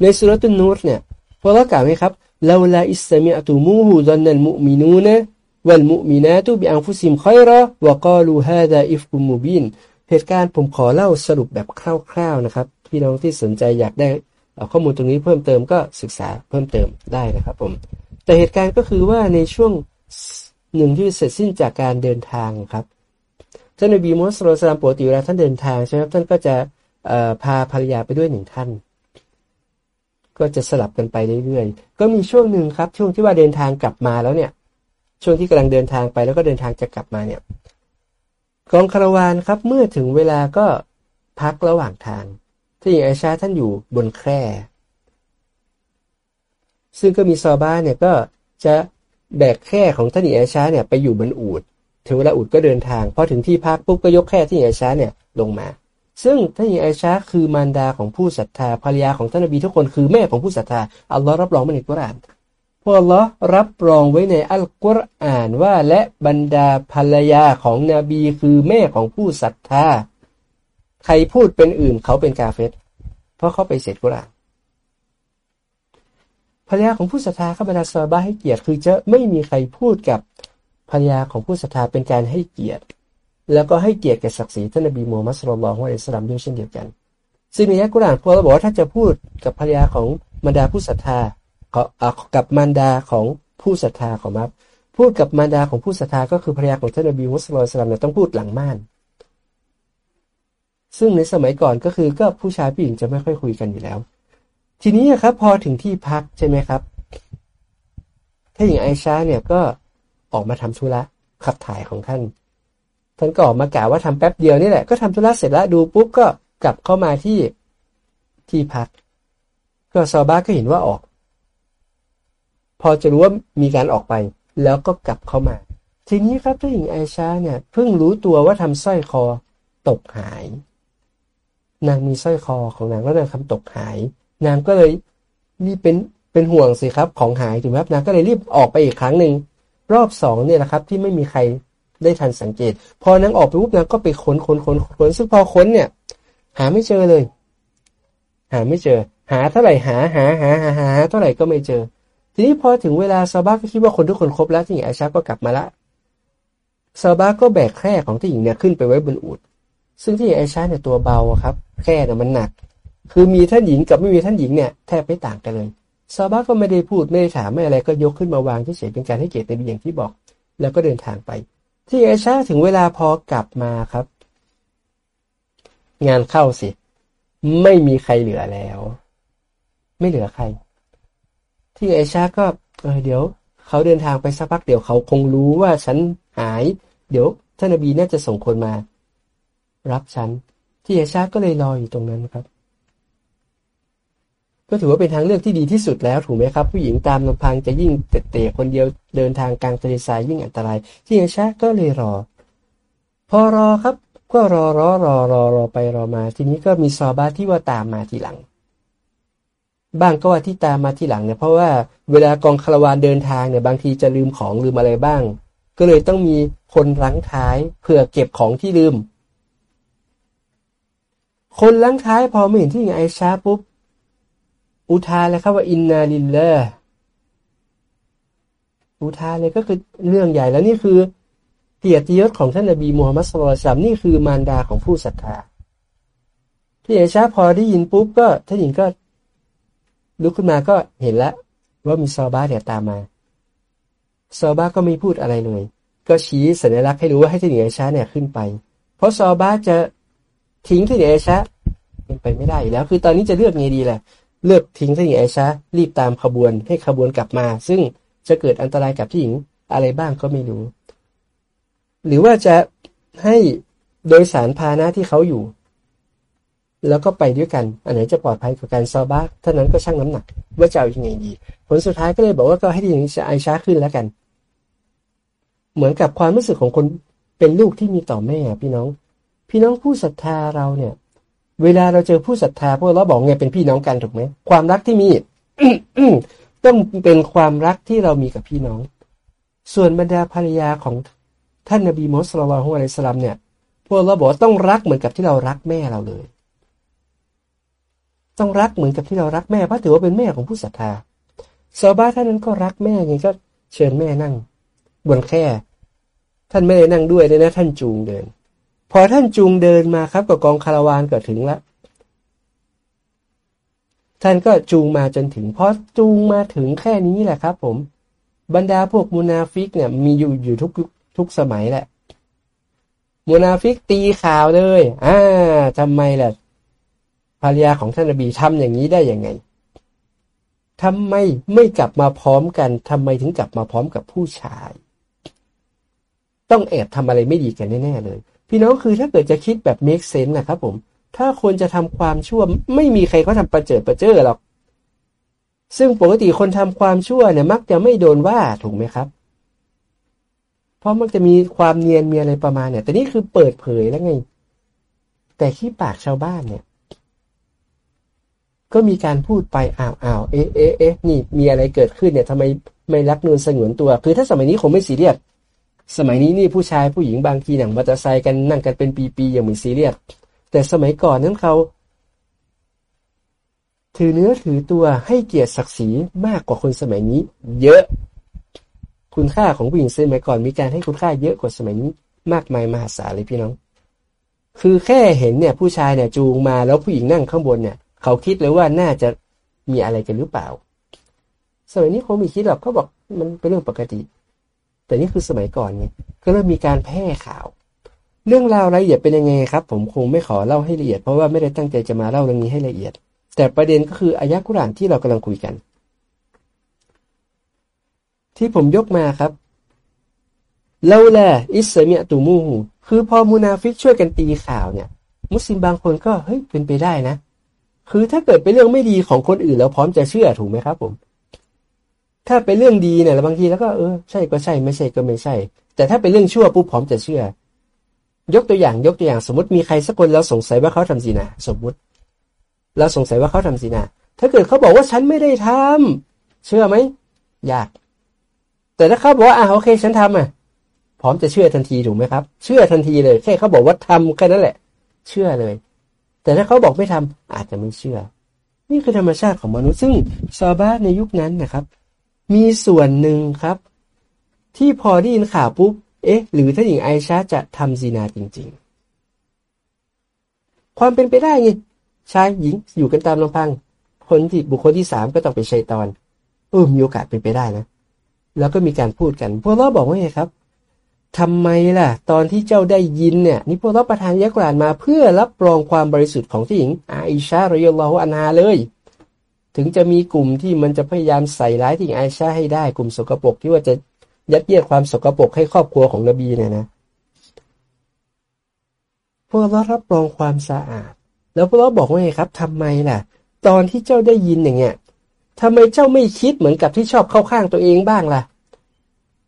ในสุรตุนนูรเนี่ยพวกเรากล่าวไหมครับลาลาอิสมิอัตุมูฮูดันนัลมุมินูนะ วัลมุมินาตุบิอังฟุซิมคอยระวะกาลูฮาดาอิฟกุมูบินเหตุการณ์ผมขอเล่าสรุปแบบคร่าวๆนะครับ พี่น้องที่สนใจอยากได้ข้อมูลตรงนี้เพิ่มเติมก็ศึกษาเพิ่มเติมได้นะครับผมแต่เหตุการณ์ก็คือว่าในช่วงหนึ่งที่เสร็จสิ้นจากการเดินทางครับท่านนบีมุสลิมปกติเวลาท่านเดินทางใช่ไหมครับท่านก็จะพาภรรยาไปด้วยหนึ่งท่าน ก็จะสลับกันไปเรื่อยๆ ก็มีช่วงหนึ่งครับ ช่วงที่ว่าเดินทางกลับมาแล้วเนี่ย ช่วงที่กำลังเดินทางไปแล้วก็เดินทางจะกลับมาเนี่ย กองคาราวานครับเมื่อถึงเวลาก็พักระหว่างทางที่ไอชาท่านอยู่บนแคร่ ซึ่งก็มีซอบ้าเนี่ยก็จะแบกแค่ของท่านอิอาชาเนี่ยไปอยู่บนอูดถึงเวลาอูดก็เดินทางพอถึงที่พักปุ๊บก็ยกแค่ที่อิอาชาเนี่ยลงมา ซึ่งท่านอิอาชาคือมารดาของผู้ศรัทธาภรรยาของท่านนบีทุกคนคือแม่ของผู้ศรัทธาอัลลอฮ์รับรองในกุรอาน พวกลลอรับรองไว้ในอัลกุรอานว่าและบรรดาภรรยาของนบีคือแม่ของผู้ศรัทธา ใครพูดเป็นอื่นเขาเป็นกาเฟตเพราะเขาไปเสร็จกุรอานภรรยาของผู้ศรัทธาเข้าบรรดาซาบะให้เกียรติคือจะไม่มีใครพูดกับภรรยาของผู้ศรัทธาเป็นการให้เกียรติ แล้วก็ให้เกียรติแก่ศักดิ์ศรีท่านนบีมูฮัมมัดสุลลัลฮุอะลัยฮิสลามด้วยเช่นเดียวกันซึ่งในยักกุรอานพวกเราบอกว่าถ้าจะพูดกับภรรยาของบรรดาผู้ศรัทธา กับมารดาของผู้ศรัทธาของมับพูดกับมารดาของผู้ศรัทธาก็คือภรรยาของท่านนบีมุสลิมเนี่ยต้องพูดหลังม่าน ซึ่งในสมัยก่อนก็คือก็ผู้ชายผู้หญิงจะไม่ค่อยคุยกันอยู่แล้ว ทีนี้ครับ พอถึงที่พักใช่ไหมครับถ้าอย่างไอชาเนี่ยก็ออกมาทำธุระขับถ่ายของท่าน ท่านก็ออกมากล่าวว่าทำแป๊บเดียวนี่แหละก็ทำธุระเสร็จแล้วดูปุ๊บก็กลับเข้ามาที่ที่พัก ก็ซอบ้าก็เห็นว่าออก พอจะรู้ว่ามีการออกไป แล้วก็กลับเข้ามา ทีนี้ครับท่าหญิงไอชาเนี่ยเพิ่งรู้ตัวว่าทำสร้อยคอตกหาย นางมีสร้อยคอของนางแล้วนางทำตกหาย นางก็เลยนี่เป็นเป็นห่วงสิครับของหายถูกไหมครับนางก็เลยรีบออกไปอีกครั้งหนึ่งรอบสองเนี่ยแหละครับที่ไม่มีใครได้ทันสังเกต พอนางออกไปปุ๊บนางก็ไปค้นค้นค้นค้นซึ่งพอค้นเนี่ย หาไม่เจอเลย หาไม่เจอ หาเท่าไหร่หาหาหาหาหาเท่าไหร่ก็ไม่เจอ ทีนี้พอถึงเวลาซาบ้าก็คิดว่าคนทุกคนครบแล้วที่หญิงไอชาก็กลับมาละซาบ้าก็แบกแคร่ของที่หญิงเนี่ยขึ้นไปไว้บนอูดซึ่งที่หญิงไอชาเนี่ยตัวเบาครับแคร่เนี่ยมันหนัก คือมีท่านหญิงกับไม่มีท่านหญิงเนี่ยแทบไม่ต่างกันเลยซาบะก็ไม่ได้พูดไม่ได้ถามไม่อะไรก็ยกขึ้นมาวางที่เฉยเป็นการให้เกียรติในอย่างที่บอก แล้วก็เดินทางไป ที่ไอชาถึงเวลาพอกลับมาครับ งานเข้าสิ ไม่มีใครเหลือแล้ว ไม่เหลือใคร ที่ไอชาก็เออเดี๋ยวเขาเดินทางไปสักพักเดี๋ยวเขาคงรู้ว่าฉันหาย เดี๋ยวท่านอบีน่าจะส่งคนมา รับฉัน ที่ไอชาก็เลยรออยู่ตรงนั้นครับ ก็ถือว่าเป็นทางเลือกที่ดีที่สุดแล้วถูกไหมครับ ผู้หญิงตามลำพังจะยิ่งเตะคนเดียวเดินทางกลางทะเลทรายยิ่งอันตราย ที่ไอชาก็เลยรอ พอรอครับ ก็รอรอรอรอรอไปรอมา ทีนี้ก็มีซอบาที่ว่าตามมาทีหลัง บ้างก็ว่าที่ตามมาที่หลังเนี่ยเพราะว่าเวลากองคาราวานเดินทางเนี่ยบางทีจะลืมของลืมอะไรบ้าง ก็เลยต้องมีคนรั้งท้ายเพื่อเก็บของที่ลืม คนรั้งท้ายพอไม่เห็นที่ไอชาปุ๊บอุทานเลยครับว่าอินนาลิลละอุทานเลยก็คือเรื่องใหญ่แล้วนี่คือเกียรติยศของท่านนบีมูฮัมมัดสุลตัมนี่คือมารดาของผู้ศรัทธาที่เอชาพอได้ยินปุ๊บก็ท่านหญิงก็ ลุกขึ้นมาก็เห็นแล้วว่ามีซอบ้าเดี๋ยวตามมา ซอบ้าก็ไม่พูดอะไรเลยก็ชี้สัญลักษณ์ให้รู้ว่าให้ท่านหญิเอชาเนี่ยขึ้นไป เพราะซอบ้าจะทิ้งท่านหญิเอชาเป็นไปไม่ได้แล้ว คือตอนนี้จะเลือกไงดีแหละเลือกทิ้งท่านหญิงไอชารีบตามขบวนให้ขบวนกลับมา ซึ่งจะเกิดอันตรายกับที่หญิงอะไรบ้างก็ไม่รู้ หรือว่าจะให้โดยสารพาหนะที่เขาอยู่ แล้วก็ไปด้วยกัน อันไหนจะปลอดภัยกว่าการซอบ้าท่านั้นก็ช่างน้ำหนัก ว่าจะเอาอยังไงดี ผลสุดท้ายก็เลยบอกว่าก็ให้ที่หญิงไอช้าขึ้นแล้วกัน เหมือนกับความรู้สึกของคนเป็นลูกที่มีต่อแม่พี่น้อง พี่น้องผู้ศรัทธาเราเนี่ย เวลาเราเจอผู้ศรัทธาพวกเราบอกไงเป็นพี่น้องกันถูกไหมความรักที่มีต้องเป็นความรักที่เรามีกับพี่น้อง ส่วนบรรดาภรรยาของท่านนบีมุสลิมฮุอะลัยสลามเนี่ย พวกเราบอกต้องรักเหมือนกับที่เรารักแม่เราเลย ต้องรักเหมือนกับที่เรารักแม่เพราะถือว่าเป็นแม่ของผู้ศรัทธาซาบ้าท่านนั้นก็รักแม่ไงก็เชิญแม่นั่ง บนแค่ ท่านไม่ได้นั่งด้วยเลยนะ ท่านจูงเดิน พอท่านจูงเดินมาครับกับกองคาราวานก็ถึงแล้วท่านก็จูงมาจนถึงพอจูงมาถึงแค่นี้แหละครับ ผม บรรดาพวกมูนาฟิกเนี่ย มีอยู่อยู่ทุกทุกสมัยแหละมูนาฟิกตีข่าวเลย อ่าทำไมล่ะ ภรรยาของท่านนบีทำอย่างนี้ได้ยังไงทำไมไม่กลับมาพร้อมกันทำไมถึงกลับมาพร้อมกับผู้ชาย ต้องแอบทำอะไรไม่ดีกันแน่ๆเลย พี่น้องคือถ้าเกิดจะคิดแบบ make sense นะครับผม ถ้าคนจะทำความชั่วไม่มีใครเขาทาประเจิดประเจอหรอก ซึ่งปกติคนทำความชั่วเนี่ยมักจะไม่โดนว่าถูกไหมครับเพราะมันจะมีความเนียนมีอะไรประมาณเนี่ย แต่นี่คือเปิดเผยแล้วไง แต่ขี้ปากชาวบ้านเนี่ย ก็มีการพูดไปอ้าวอ้าวเอ๊ะเอ๊ะเอ๊ะนี่มีอะไรเกิดขึ้นเนี่ยทำไมไม่รักนูนสงวนตัว คือถ้าสมัยนี้คงไม่ซีเรียสสมัยนี้นี่ผู้ชายผู้หญิงบางทีนั่งมอเตอร์ไซค์กันนั่งกันเป็นปีๆอย่างไม่ซีเรียสแต่สมัยก่อนนั้นเขา ถือเนื้อถือตัวให้เกียรติศักดิ์ศรีมากกว่าคนสมัยนี้ เยอะ คุณค่าของผู้หญิงสมัยก่อนมีการให้คุณค่าเยอะกว่าสมัยนี้ มากมายมหาศาลเลยพี่น้อง คือแค่เห็นเนี่ย ผู้ชายเนี่ยจูงมาแล้วผู้หญิงนั่งข้างบนเนี่ย เขาคิดเลยว่าน่าจะมีอะไรกันหรือเปล่า สมัยนี้คงมีคิดหรอกเขาบอกมันเป็นเรื่องปกติ แต่นี่คือสมัยก่อนไงก็เริ่มมีการแพร่ข่าว เรื่องราวรายละเอียดเป็นยังไงครับ ผมคงไม่ขอเล่าให้ละเอียดเพราะว่าไม่ได้ตั้งใจจะมาเล่าเรื่องนี้ให้ละเอียด แต่ประเด็นก็คืออายะกุรานที่เรากำลังคุยกัน ที่ผมยกมาครับلولا إذ سمعتموه คือพอมูนาฟิกช่วยกันตีข่าวเนี่ย มุสลิมบางคนก็เฮ้ยเป็นไปได้นะ คือถ้าเกิดเป็นเรื่องไม่ดีของคนอื่นแล้วพร้อมจะเชื่อถูกไหมครับ ผม ถ้าเป็นเรื่องดีเนี่ยบางทีแล้วก็เออใช่ก็ใช่ไม่ใช่ก็ไม่ใช่ แต่ถ้าเป็นเรื่องชั่วปุ๊บพร้อมจะเชื่อ ยกตัวอย่างยกตัวอย่างสมมติมีใครสักคนแล้วสงสัยว่าเขาทำซีนาสมมติเราสงสัยว่าเขาทำซีนาถ้าเกิดเขาบอกว่าฉันไม่ได้ทำเชื่อไหมยาก แต่ถ้าเขาบอกว่าอ่าโอเค ฉันทำอะ พร้อมจะเชื่อทันทีถูกไหมครับ เชื่อทันทีเลยแค่เขาบอกว่าทำแค่นั้นแหละ เชื่อเลย แต่ถ้าเขาบอกไม่ทำอาจจะไม่เชื่อ นี่คือธรรมชาติของมนุษย์ซึ่งซาบาในยุคนั้นนะครับ มีส่วนหนึ่งครับ ที่พอได้ยินข่าวปุ๊บเอ๊ะ หรือถ้าหญิงไอชาจะทำซีนาจริง ๆ ความเป็นไปได้ไงชายหญิงอยู่กันตามลำพังคนที่บุคคลที่สามก็ต้องเป็นชัยตอนเออมีโอกาสเป็นไปได้นะ แล้วก็มีการพูดกันพวกเราบอกว่าไงครับ ทำไมล่ะ ตอนที่เจ้าได้ยินเนี่ยนี่พวกเราประทานยักรานมาเพื่อรับรองความบริสุทธิ์ของที่หญิงอาอิชารอยลลอฮอันาเลย ถึงจะมีกลุ่มที่มันจะพยายามใส่ร้ายที่หญิงอาอิชาให้ได้กลุ่มสกปรกที่ว่าจะยัดเยียดความสกปรกให้ครอบครัวของนบีเนี่ยนะพวกเรารับรองความสะอาด แล้วพวกเราบอกว่าไงครับทำไมล่ะ ตอนที่เจ้าได้ยินอย่างเงี้ยทำไมเจ้าไม่คิดเหมือนกับที่ชอบเข้าข้างตัวเองบ้างล่ะ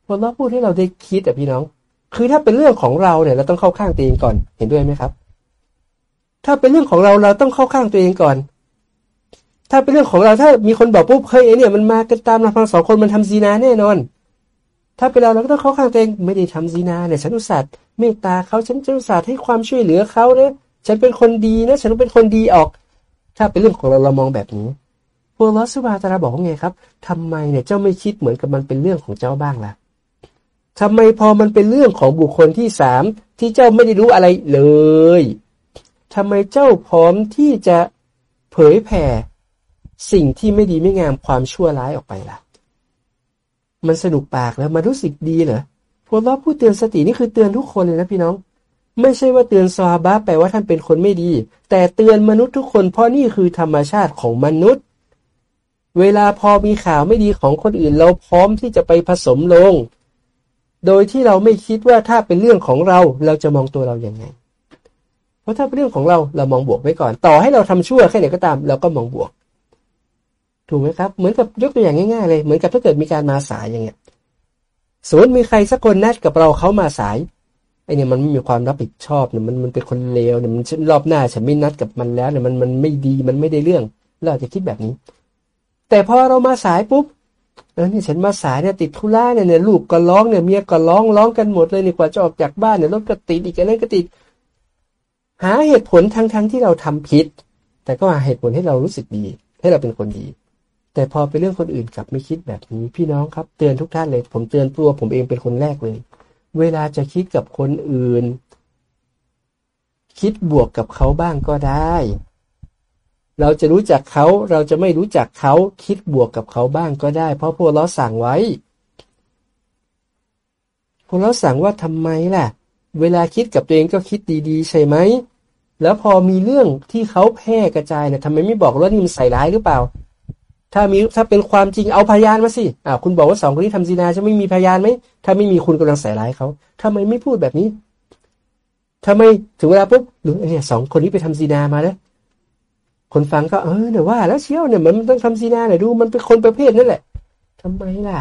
พวกเราพูดให้เราได้คิดอะพี่น้อง คือถ้าเป็นเรื่องของเราเนี่ยเราต้องเข้าข้างตัวเองก่อน เห็นด้วยไหมครับ ถ้าเป็นเรื่องของเราเราต้องเข้าข้างตัวเองก่อน ถ้าเป็นเรื่องของเราถ้ามีคนบอกปุ๊บเฮ้ยเนี่ยมันมากันตามลำพังสองคนมันทำซีนาแน่นอน ถ้าเป็นเราเราก็ต้องเข้าข้างตัวเองไม่ได้ทำซีนาเนี่ยฉันอุตส่าห์เมตตาเขาฉันอุตส่าห์ให้ความช่วยเหลือเขานะฉันเป็นคนดีนะ ฉันเป็นคนดีออก ถ้าเป็นเรื่องของเราเรามองแบบนี้พวกลอสุบาตาราบอกว่าไงครับทำไมเนี่ยเจ้าไม่คิดเหมือนกับมันเป็นเรื่องของเจ้าบ้างล่ะ ทำไมพอมันเป็นเรื่องของบุคคลที่สามที่เจ้าไม่ได้รู้อะไรเลยทำไมเจ้าพร้อมที่จะเผยแผ่ สิ่งที่ไม่ดีไม่งามความชั่วร้ายออกไปล่ะ มันสนุกปากแล้วมันรู้สึกดีเหรอพวกเราพูดเตือนสตินี่คือเตือนทุกคนเลยนะพี่น้อง ไม่ใช่ว่าเตือนซาบะแปลว่าท่านเป็นคนไม่ดี แต่เตือนมนุษย์ทุกคนเพราะนี่คือธรรมชาติของมนุษย์ เวลาพอมีข่าวไม่ดีของคนอื่น เราพร้อมที่จะไปผสมลง โดยที่เราไม่คิดว่าถ้าเป็นเรื่องของเราเราจะมองตัวเราอย่างไง เพราะถ้าเป็นเรื่องของเราเรามองบวกไว้ก่อน ต่อให้เราทำชั่วแค่ไหนก็ตาม เราก็มองบวก ถูกไหมครับ เหมือนกับยกตัวอย่างง่ายๆ เลยเหมือนกับถ้าเกิดมีการมาสายอย่างเงี้ยสมมติมีใครสักคนนัดกับเราเขามาสายไอเนี่ยมันไม่มีความรับผิดชอบเนี่ยมันมันเป็นคนเลวเนี่ยมันรอบหน้าฉันไม่นัดกับมันแล้วเนี่ยมันมันไม่ดีมันไม่ได้เรื่อง เราจะคิดแบบนี้ แต่พอเรามาสายปุ๊บ เออนี่ฉันมาสายเนี่ยติดธุระเนี่ยเนี่ยลูกก็ร้องเนี่ยเมียก็ร้องร้องกันหมดเลยนี่กว่าจะออกจากบ้านเนี่ยรถก็ติดอีกอะไรก็ติด หาเหตุผลทั้งทั้งที่เราทำผิด แต่ก็หาเหตุผลให้เรารู้สึกดี ให้เราเป็นคนดี แต่พอไปเรื่องคนอื่นกลับไม่คิดแบบนี้พี่น้องครับ เตือนทุกท่านเลย ผมเตือนตัวผมเองเป็นคนแรกเลย เวลาจะคิดกับคนอื่น คิดบวกกับเขาบ้างก็ได้ เราจะรู้จักเขาเราจะไม่รู้จักเขาคิดบวกกับเขาบ้างก็ได้ เพราะพวกเราสั่งไว้ พวกเราสั่งว่าทำไมล่ะ เวลาคิดกับตัวเองก็คิดดีๆ ใช่ไหมแล้วพอมีเรื่องที่เขาแพร่กระจายเนี่ยทำไมไม่บอกว่านี่มันใส่ร้ายหรือเปล่า ถ้ามีถ้าเป็นความจริงเอาพยานมาสิอ่าคุณบอกว่าสองคนนี้ทำซีนาจะไม่มีพยานไหมถ้าไม่มีคุณกำลังใส่ร้ายเขาทำไมไม่พูดแบบนี้ทำไมถึงเวลาปุ๊บหรือเนี่ยสองคนนี้ไปทำซีนามาแล้ว คนฟังก็เออเนี่ยว่า แล้วเชี่ยวเนี่ยมันต้องทำซีนาเนี่ยดูมันเป็นคนประเภทนั่นแหละทำไมล่ะ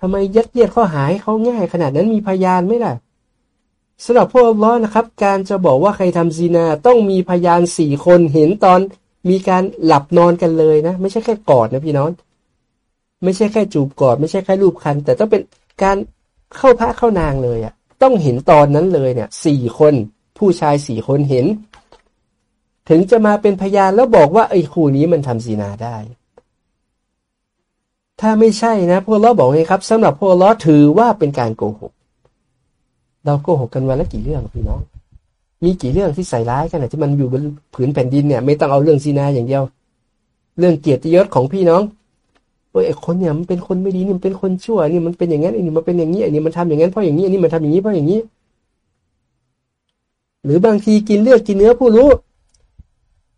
ทำไมยัดเยียดข้อหายเขาง่าย ขนาดนั้นมีพยานไหมล่ะสำหรับพวกล้อนะครับ การจะบอกว่าใครทำซีนาต้องมีพยานสี่คนเห็นตอนมีการหลับนอนกันเลยนะ ไม่ใช่แค่กอดนะพี่น้อง ไม่ใช่แค่จูบกอด ไม่ใช่แค่รูปคัน แต่ต้องเป็นการเข้าพระเข้านางเลยอะ่ะ ต้องเห็นตอนนั้นเลยเนี่ยสี่คน ผู้ชายสี่คนเห็น ถึงจะมาเป็นพยานแล้วบอกว่าไอ้คู่นี้มันทำซีนาได้ ถ้าไม่ใช่นะพวกเราบอกไงครับสำหรับพวกเราถือว่าเป็นการโกหก เราโกหกกันวันละกี่เรื่องพี่น้อง มีกี่เรื่องที่ใส่ร้ายกันนะที่มันอยู่บนผืนแผ่นดินเนี่ย ไม่ต้องเอาเรื่องซีนาอย่างเดียว เรื่องเกียรติยศของพี่น้องเออไอ้คนเนี่ยมันเป็นคนไม่ดีนี่มันเป็นคนชั่วนี่มันเป็นอย่างนั้นไอ้นี่มันเป็นอย่างนี้ไอ้นี่มันทำอย่างนั้นเพราะอย่างนี้อันนี้มันทำอย่างนี้เพราะอย่างนี้ หรือบางทีกินเลือดกินเนื้อผู้รู้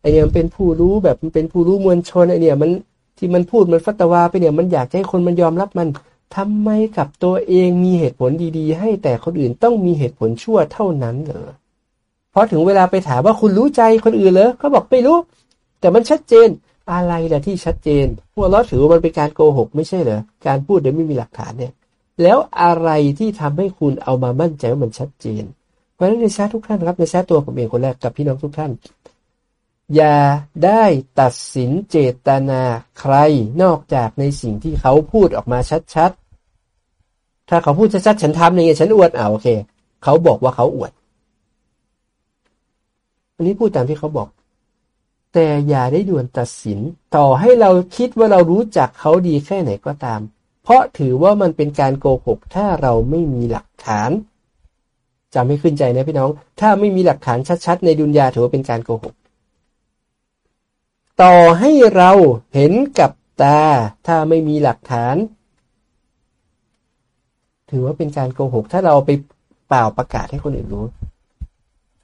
ไอเนี่ยมันเป็นผู้รู้แบบมันเป็นผู้รู้มวลชนไอเนี่ยมันที่มันพูดมันฟัตวาไปเนี่ยมันอยากให้คนมันยอมรับมันทำไมกับตัวเองมีเหตุผลดีๆ ให้แต่คนอื่นต้องมีเหตุผลชั่วเท่านั้นเหรอพอถึงเวลาไปถามว่าคุณรู้ใจคนอื่นเหรอเขาบอกไม่รู้ แต่มันชัดเจนอะไรล่ะที่ชัดเจน พวกเราถือว่ามันเป็นการโกหกไม่ใช่เหรอการพูดโดยไม่มีหลักฐานเนี่ย แล้วอะไรที่ทำให้คุณเอามามั่นใจว่ามันชัดเจน เพราะฉะนั้นในแชททุกท่านครับในแชทตัวผมเองคนแรกกับพี่น้องทุกท่าน อย่าได้ตัดสินเจตนาใครนอกจากในสิ่งที่เขาพูดออกมาชัดๆ ถ้าเขาพูดชัดๆ ฉันทำอย่างเงี้ยฉันอวดอ่าโอเค เขาบอกว่าเขาอวด อันนี้พูดตามที่เขาบอก แต่อย่าได้ด่วนตัดสิน ต่อให้เราคิดว่าเรารู้จักเขาดีแค่ไหนก็ตาม เพราะถือว่ามันเป็นการโกหก ถ้าเราไม่มีหลักฐานจำไม่ขึ้นใจนะพี่น้อง ถ้าไม่มีหลักฐานชัดๆ ในดุนยาถือว่าเป็นการโกหก ต่อให้เราเห็นกับตา ถ้าไม่มีหลักฐาน ถือว่าเป็นการโกหก ถ้าเราไปเปล่าประกาศให้คนอื่นรู้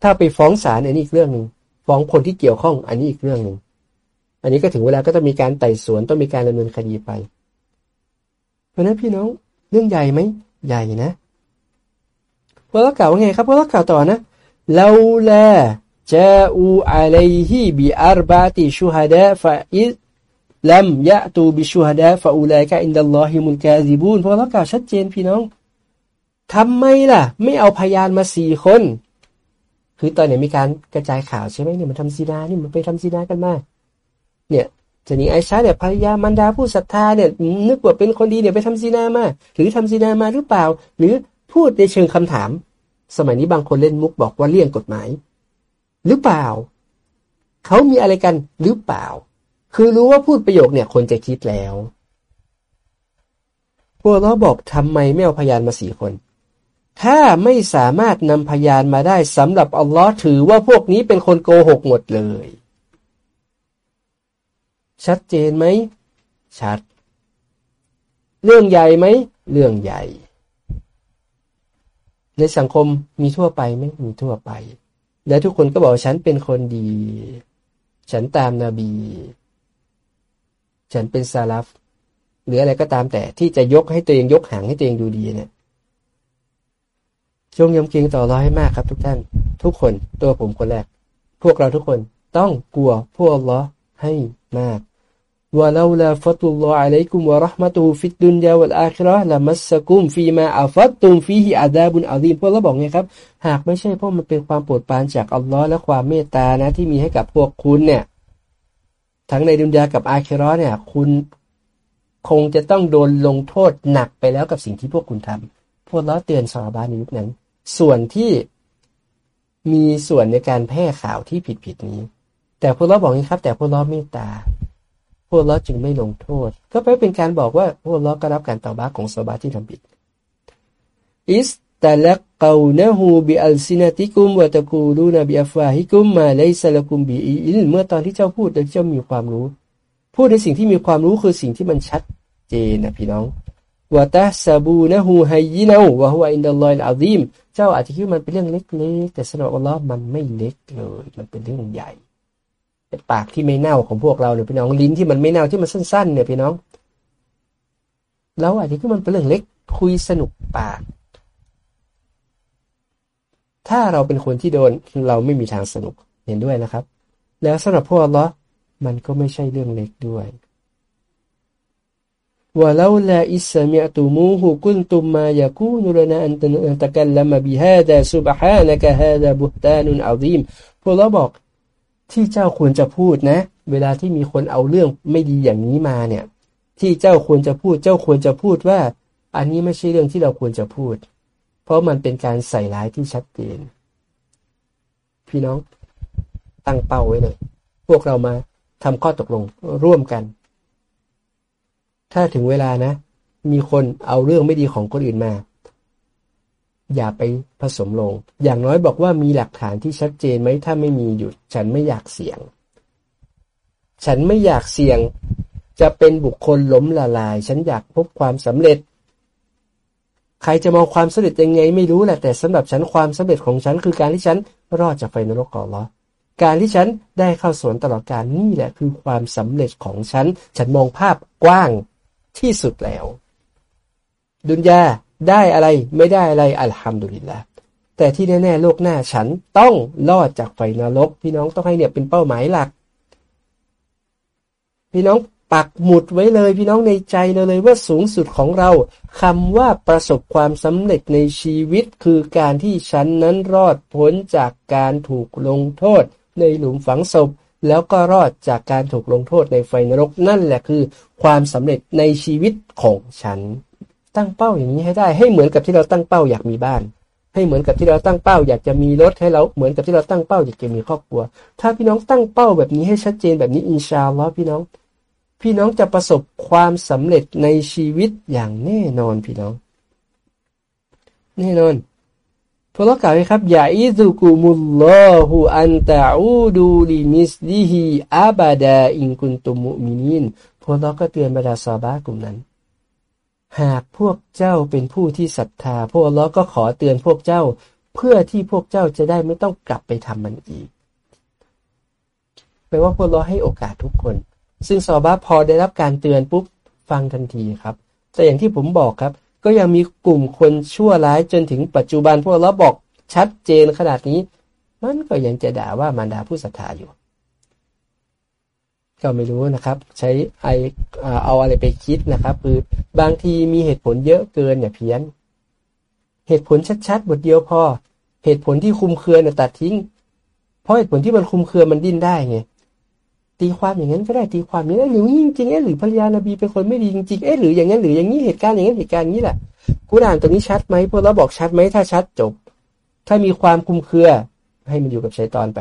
ถ้าไปฟ้องศาลอันนี้อีกเรื่องหนึ่งฟ้องคนที่เกี่ยวข้องอันนี้อีกเรื่องหนึ่งอันนี้ก็ถึงเวลาก็ต้องมีการไต่สวนต้องมีการดำเนินคดีไป เพราะนั้นพี่น้องเรื่องใหญ่ไหมใหญ่นะพวกเรากล่าวว่าไงครับพวกเรากล่าวต่อนะลาลาจาอูอะลัยฮิบิอาร์บาติชูฮัดะฟะอิลั มยะตูบิชูฮดะฟะอูลกะอินดัลลอฮิมุลกาซิบูนพวกเรากล่าวชัดเจนพี่น้องทำไมล่ะ ไม่เอาพยานมาสี่คน คือตอนนี้มีการกระจายข่าวใช่ไหมเนี่ยมันทำซีนานี่มันไปทำซีนากันมาเนี่ยจะนีไอชาเนี่ยภรรยามันดาผู้ศรัทธาเนี่ยนึกว่าเป็นคนดีเนี่ยไปทำซีนามา หรือทำซีนามาหรือเปล่า หรือพูดในเชิงคำถาม สมัยนี้บางคนเล่นมุกบอกว่าเลี่ยงกฎหมาย หรือเปล่า เขามีอะไรกันหรือเปล่า คือรู้ว่าพูดประโยคเนี่ยคนจะคิดแล้วพวกเราบอกทำไมไม่เอาพยานมาสี่คน ถ้าไม่สามารถนำพยานมาได้สำหรับอัลลอฮ์ถือว่าพวกนี้เป็นคนโกหกหมดเลย ชัดเจนไหม ชัด เรื่องใหญ่ไหม เรื่องใหญ่ ในสังคมมีทั่วไปไหมมีทั่วไป และทุกคนก็บอกฉันเป็นคนดี ฉันตามนาบี ฉันเป็นซาลฟหรืออะไรก็ตามแต่ที่จะยกให้ตัวเองยกหางให้ตัวเองดูดีเนี่ยจงยำเกรงต่อรอให้มากครับทุกท่าน ทุกคนตัวผมคนแรก พวกเราทุกคนต้องกลัวพวกล้อให้มาก วะลาลาฟัตุลลอฮ์อะลัยกุมวะราะห์มะตุฟิดดุนยาวัลอาคิเราะห์ละมัสสกุมฟีมาอัฟัตตุมฟีฮิอาดาบุนอาลีมพวกเราบอกไงครับ หากไม่ใช่เพราะมันเป็นความโปรดปรานจากอัลลอฮ์และความเมตตานะที่มีให้กับพวกคุณเนี่ย ทั้งในดุนยากับอาคิราะเนี่ย คุณคงจะต้องโดนลงโทษหนักไปแล้วกับสิ่งที่พวกคุณทำพวกเราเตือนสาบานในยุคนั้น ส่วนที่มีส่วนในการแพร่ข่าวที่ผิดๆนี้ แต่พวกเราบอกนี้ครับ แต่พวกเราเมตตา พวกเราจึงไม่ลงโทษ ก็เป็นการบอกว่าพวกเราก็รับการตอบาของสบาที่ทำผิดอิสตะลักกาวนะฮูบิอัลซินาติกุมวะตะกูลูนบิอัฟวาฮิกุมมาไลซะลกุมบิอิลเมื่อตอนที่เจ้าพูดเจ้ามีความรู้ พูดในสิ่งที่มีความรู้คือสิ่งที่มันชัดเจนนะพี่น้องوتحسبونه هينا وهو عند الله عظيم เจ้าอาจจะคิดมันเป็นเรื่องเล็กๆแต่สำหรับอัลลอฮ์มันไม่เล็กเลยมันเป็นเรื่องใหญ่ ปากที่ไม่เน่าของพวกเราเนี่ยพี่น้องลิ้นที่มันไม่เน่าที่มันสั้น ๆ เนี่ยพี่น้องเราอันนี้ก็มันเป็นเรื่องเล็กคุยสนุกปาก ถ้าเราเป็นคนที่โดนเราไม่มีทางสนุกเห็นด้วยนะครับ แล้วสำหรับพวกเรามันก็ไม่ใช่เรื่องเล็กด้วยว่าเราวละอิสมิอตุมูฮุกุลตุมมายาคูนุลนาอันตนตะกัลลมบิฮาดาซุบฮานะกะฮาดาบุฮตานุนอาซีมพวกเราบอก ที่เจ้าควรจะพูดนะ เวลาที่มีคนเอาเรื่องไม่ดีอย่างนี้มาเนี่ย ที่เจ้าควรจะพูด เจ้าควรจะพูดว่า อันนี้ไม่ใช่เรื่องที่เราควรจะพูด เพราะมันเป็นการใส่ร้ายที่ชัดเจน พี่น้องตั้งเป้าไว้เลย พวกเรามาทำข้อตกลงร่วมกัน ถ้าถึงเวลานะ มีคนเอาเรื่องไม่ดีของคนอื่นมา อย่าไปผสมลง อย่างน้อยบอกว่ามีหลักฐานที่ชัดเจนไหมถ้าไม่มีหยุด ฉันไม่อยากเสี่ยง ฉันไม่อยากเสี่ยง จะเป็นบุคคลล้มละลาย ฉันอยากพบความสำเร็จ ใครจะมองความสำเร็จยังไงไม่รู้แหละแต่สำหรับฉันความสำเร็จของฉันคือการที่ฉันรอดจากไฟนรกก่อนลอการที่ฉันได้เข้าสวนตลอดการนี่แหละคือความสำเร็จของฉัน ฉันมองภาพกว้างที่สุดแล้ว ดุนยา ได้อะไรไม่ได้อะไรอัลฮัมดุลิลละแต่ที่แน่ๆโลกหน้าฉันต้องรอดจากไฟนรก พี่น้องต้องให้เนี่ยเป็นเป้าหมายหลัก พี่น้องปักหมุดไว้เลย พี่น้องในใจเราเลยว่าสูงสุดของเราคำว่าประสบความสำเร็จในชีวิตคือการที่ฉันนั้นรอดพ้นจากการถูกลงโทษ ในหลุมฝังศพแล้วก็รอดจากการถูกลงโทษในไฟนรกนั่นแหละคือ ความสำเร็จในชีวิตของฉัน ตั้งเป้าอย่างนี้ให้ได้ ให้เหมือนกับที่เราตั้งเป้าอยากมีบ้าน ให้เหมือนกับที่เราตั้งเป้า อยากจะมีรถให้เราเหมือนกับที่เราตั้งเป้าอยากจะมีครอบครัว ถ้าพี่น้องตั้งเป้าแบบนี้ให้ชัดเจนแบบนี้อินชาอัลลอฮ์พี่น้อง พี่น้องจะประสบความสำเร็จในชีวิตอย่างแน่นอนพี่น้อง แน่นอนพระกล่าวไว้ครับيعظكم الله أن تعودوا لمثله أبدا إن كنتم مؤمنين พระเราก็เตือนบรรดาซอฮาบะฮ์กลุ่มนั้น หากพวกเจ้าเป็นผู้ที่ศรัทธา พวกเราก็ขอเตือนพวกเจ้า เพื่อที่พวกเจ้าจะได้ไม่ต้องกลับไปทำมันอีก แปลว่าพวกเราให้โอกาสทุกคน ซึ่งซอบาพอได้รับการเตือนปุ๊บฟังทันทีครับ แต่อย่างที่ผมบอกครับ ก็ยังมีกลุ่มคนชั่วร้ายจนถึงปัจจุบันพวกเราบอกชัดเจนขนาดนี้ มันก็ยังจะด่าว่ามารดาผู้ศรัทธาอยู่ ก็ไม่รู้นะครับ ใช้ไอเอาอะไรไปคิดนะครับ คือบางทีมีเหตุผลเยอะเกินอย่าเพี้ยน เหตุผลชัดๆบทเดียวพอ เหตุผลที่คุมเครือเนี่ยตัดทิ้ง เพราะเหตุผลที่มันคุมเครือมันดิ้นได้ไงตีความอย่างนั้นก็ได้ตีความอย่างนั้นหรือจริงๆเอ๊ะหรือภรรยานบีเป็นคนไม่ดีจริงๆเอ๊ะหรืออย่างนั้นหรืออย่างนี้เหตุการณ์อย่างนั้นเหตุการณ์นี้แหละกูอ่านตรงนี้ชัดไหมพวกเราบอกชัดไหมถ้าชัดจบ ถ้ามีความคุมเครือ ให้มันอยู่กับชัยตอนไป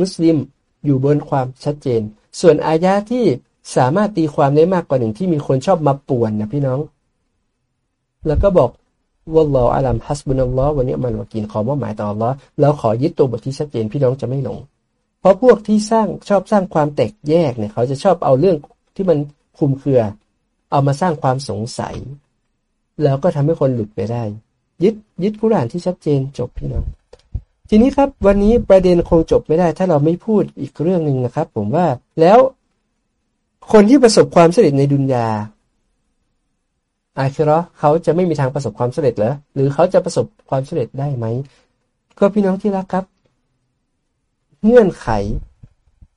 มุสลิม อยู่บนความชัดเจน ส่วนอายะที่สามารถตีความได้มากกว่าหนึ่งที่มีคนชอบมาป่วนนะพี่น้อง แล้วก็บอกวัลลอฮ์อัลัมฮัสบุนัลลอฮ์วันนี้มันวากินขอมอบหมายต่ออัลลอฮ์แล้วขอยึดตัวบทที่ชัดเจนพี่น้องจะไม่หลง เพราะพวกที่สร้างชอบสร้างความแตกแยกเนี่ย เขาจะชอบเอาเรื่องที่มันคุมเครือ เอามาสร้างความสงสัย แล้วก็ทำให้คนหลุดไปได้ ยึดยึดกุรานที่ชัดเจนจบพี่น้อง ทีนี้ครับวันนี้ประเด็นคงจบไม่ได้ ถ้าเราไม่พูดอีกเรื่องหนึ่งนะครับ ผมว่าแล้วคนที่ประสบความสำเร็จในดุนยาอาคิรอเขาจะไม่มีทางประสบความสำเร็จเหรอหรือเขาจะประสบความสำเร็จได้ไหมก็พี่น้องที่รักครับ เงื่อนไข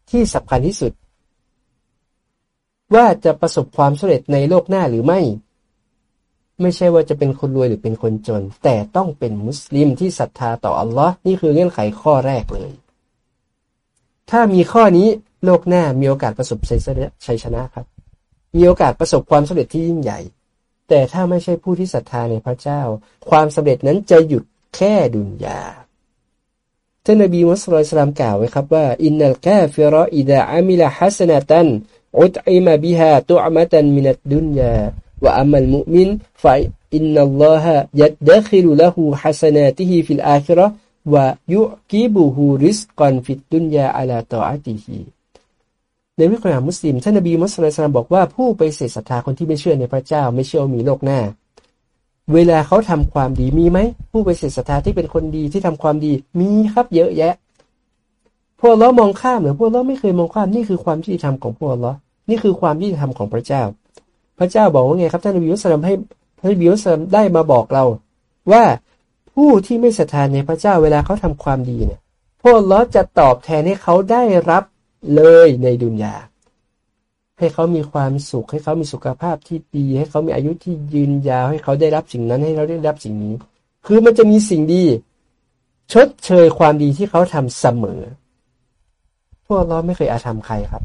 ที่สำคัญที่สุด ว่าจะประสบความสำเร็จในโลกหน้าหรือไม่ ไม่ใช่ว่าจะเป็นคนรวยหรือเป็นคนจน แต่ต้องเป็นมุสลิมที่ศรัทธาต่ออัลลอฮ์นี่คือเงื่อนไขข้อแรกเลย ถ้ามีข้อนี้โลกหน้ามีโอกาสประสบชัยชนะครับ มีโอกาสประสบความสำเร็จที่ยิ่งใหญ่ แต่ถ้าไม่ใช่ผู้ที่ศรัทธาในพระเจ้า ความสำเร็จนั้นจะหยุดแค่ดุนยาท่านนบีมุสลิมกล่าวไว้ครับว่าอินนัลกาฟิรออิดะอามิลฮัสนะตันأطعم بها طعمة من الدنيا وأما المؤمن فإن الله يدخر له حسناته في الآخرة ويعقبه رزقا في الدنيا على طاعته ในวิกรานมุสลิมท่านนบีมุสลิมบอกว่าผู้ปฏิเสธศรัทธาคนที่ไม่เชื่อในพระเจ้า ไม่เชื่อมีโลกหน้า เวลาเขาทำความดีมีไหม ผู้ปฏิเสธศรัทธาที่เป็นคนดีที่ทำความดีมีครับเยอะแยะ พวกเรามองข้ามหรือพวกเราไม่เคยมองข้ามนี่คือความยุติธรรมของพวกเรานี่คือความยุติธรรมของพระเจ้า พระเจ้าบอกว่าไงครับท่านนบีมุสลิมให้ท่านนบีมุสลิมได้มาบอกเรา ว่าผู้ที่ไม่ศรัทธาในพระเจ้าเวลาเขาทำความดีเนี่ยพวกเราจะตอบแทนให้เขาได้รับเลยในดุนยา ให้เขามีความสุข ให้เขามีสุขภาพที่ดี ให้เขามีอายุที่ยืนยาว ให้เขาได้รับสิ่งนั้นให้เราได้รับสิ่งนี้ คือมันจะมีสิ่งดี ชดเชยความดีที่เขาทำเสมอ พวกเราไม่เคยอาธรรมใครครับ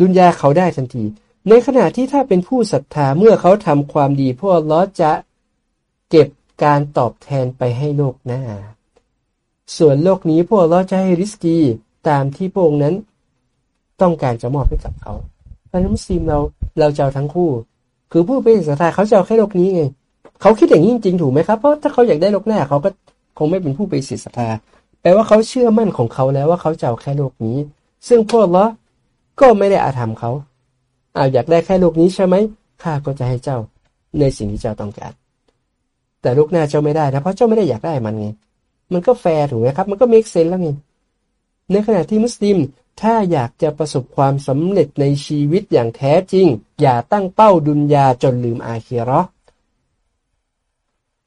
ดุนยาเขาได้ทันที ในขณะที่ถ้าเป็นผู้ศรัทธาเมื่อเขาทำความดีพวกเราจะเก็บการตอบแทนไปให้โลกหน้า ส่วนโลกนี้พวกเราจะให้ริสกีตามที่พระองนั้น ต้องการจะมอบให้กับเขาเพราะนั้นมุสลิมเราเราจะเอาทั้งคู่ คือผู้เป็นศรัทธาเขาจะเอาแค่โลกนี้ไงเขาคิดอย่างนี้จริงถูกไหมครับเพราะถ้าเขาอยากได้โลกหน้าเขาก็คงไม่เป็นผู้เป็นศรัทธาแปลว่าเขาเชื่อมั่นของเขาแล้วว่าเขาจะเอาแค่โลกนี้ ซึ่งพวกเราก็ไม่ได้อาธรรมเขา อาอยากได้แค่โลกนี้ใช่ไหมข้าก็จะให้เจ้าในสิ่งที่เจ้าต้องการ แต่ลูกหน้าเจ้าไม่ได้นะเพราะเจ้าไม่ได้อยากได้มันไงมันก็แฟร์ถูกไหมครับ มันก็มีเซนแล้วไงในขณะที่มุสลิมถ้าอยากจะประสบความสำเร็จในชีวิตอย่างแท้จริง อย่าตั้งเป้าดุนยาจนลืมอาคีรอ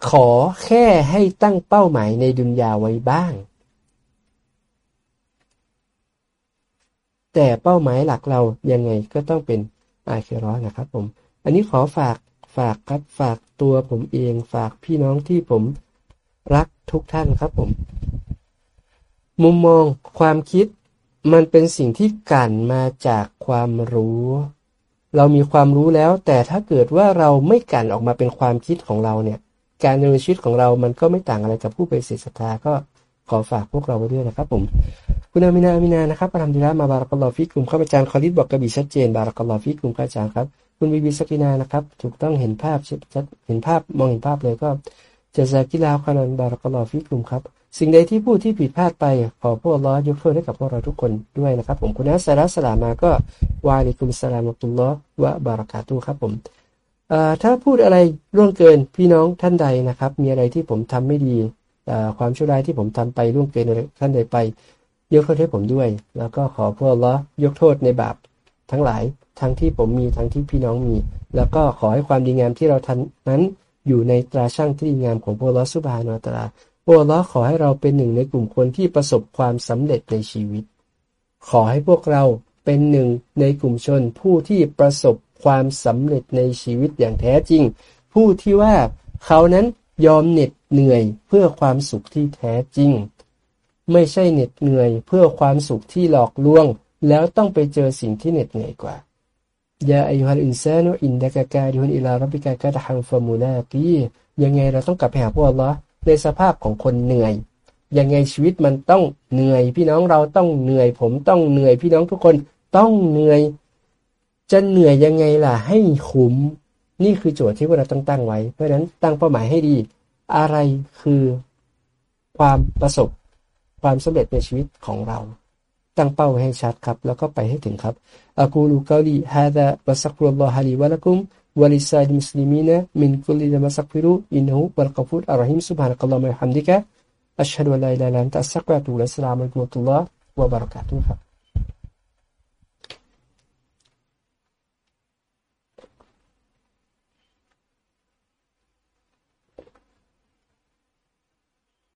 ขอแค่ให้ตั้งเป้าหมายในดุนยาไว้บ้าง แต่เป้าหมายหลักเรายังไงก็ต้องเป็น อาคีรอนะครับ ผม อันนี้ขอฝากฝากครับฝากตัวผมเองฝากพี่น้องที่ผมรักทุกท่านครับผม มุมมองความคิดมันเป็นสิ่งที่กั่นมาจากความรู้ เรามีความรู้แล้ว แต่ถ้าเกิดว่าเราไม่กั่นออกมาเป็นความคิดของเราเนี่ย การดำเนินชีวิตของเรามันก็ไม่ต่างอะไรกับผู้ไปเสียศรัทธาก็ ขอฝากพวกเราไว้ด้วยนะครับผมคุณอามินาอามินานะครับประทำดีละมาบารักัลลอฟิกุมข้าพเจ้าคอลิดบอกกระบี่ชัดเจน บารักัลลอฟิกุมข้าพเจ้าครับ คุณบีบีสกินานะครับ ถูกต้องเห็นภาพชัดเห็นภาพมองเห็นภาพเลยก็جزاك الله خيرا بارك الله فيكم ครับสิ่งใดที่พูดที่ผิดพลาดไป ขออัลลอฮ์ยกโทษให้กับพวกเราทุกคนด้วยนะครับผมคุณนัสรัสลามาก็وعليكم السلام ورحمة الله وبركاته ครับผมถ้าพูดอะไรล่วงเกินพี่น้องท่านใดนะครับ มีอะไรที่ผมทำไม่ดี ความชั่วร้ายที่ผมทำไปล่วงเกินท่านใดไป ยกโทษให้ผมด้วย แล้วก็ขออัลลอฮ์ยกโทษในบาปทั้งหลายทั้งที่ผมมีทั้งที่พี่น้องมี แล้วก็ขอให้ความดีงามที่เราทำนั้นอยู่ในตราช่างที่ดีงามของพระลอสุบานอตราพระลอขอให้เราเป็นหนึ่งในกลุ่มคนที่ประสบความสำเร็จในชีวิต ขอให้พวกเราเป็นหนึ่งในกลุ่มชนผู้ที่ประสบความสำเร็จในชีวิตอย่างแท้จริง ผู้ที่ว่าเขานั้น ยอมเหน็ดเหนื่อยเพื่อความสุขที่แท้จริง ไม่ใช่เหน็ดเหนื่อยเพื่อความสุขที่หลอกลวง แล้วต้องไปเจอสิ่งที่เหน็ดเหนื่อยกว่ายาอายุฮัลอินซานุอินดะกะกาดิฮุนอิลารับบิกะกะดะฮังฟามูลาตียังไงเราต้องกลับไปหาพวกอัลลอฮ์ในสภาพของคนเหนื่อย ยังไงชีวิตมันต้องเหนื่อย พี่น้องเราต้องเหนื่อย ผมต้องเหนื่อยพี่น้องทุกคนต้องเหนื่อย จะเหนื่อยยังไงล่ะให้คุ้ม นี่คือโจทย์ที่พวกเราต้องตั้งไว้ เพราะฉะนั้นตั้งเป้าหมายให้ดี อะไรคือความประสบความสำเร็จในชีวิตของเรา ตั้งเป้าให้ชัดครับ แล้วก็ไปให้ถึงครับอักูลูกาลีฮาดะบัสักรุลลอฮะลีวะลักุมวะลิซาดิมุสลิมีนะมินคุลิดะมัสักฟิรุอินหูวัลกฟูรอัลรหิมซุบฮานะกัลลอฮ์มะฮัมดิกะอัชฮะดุอัลลาอิลาลันตะอัสซักวะตุลัสลามุลกุมตุลลอฮ์วะบะเราะกาตุฮ์ครับ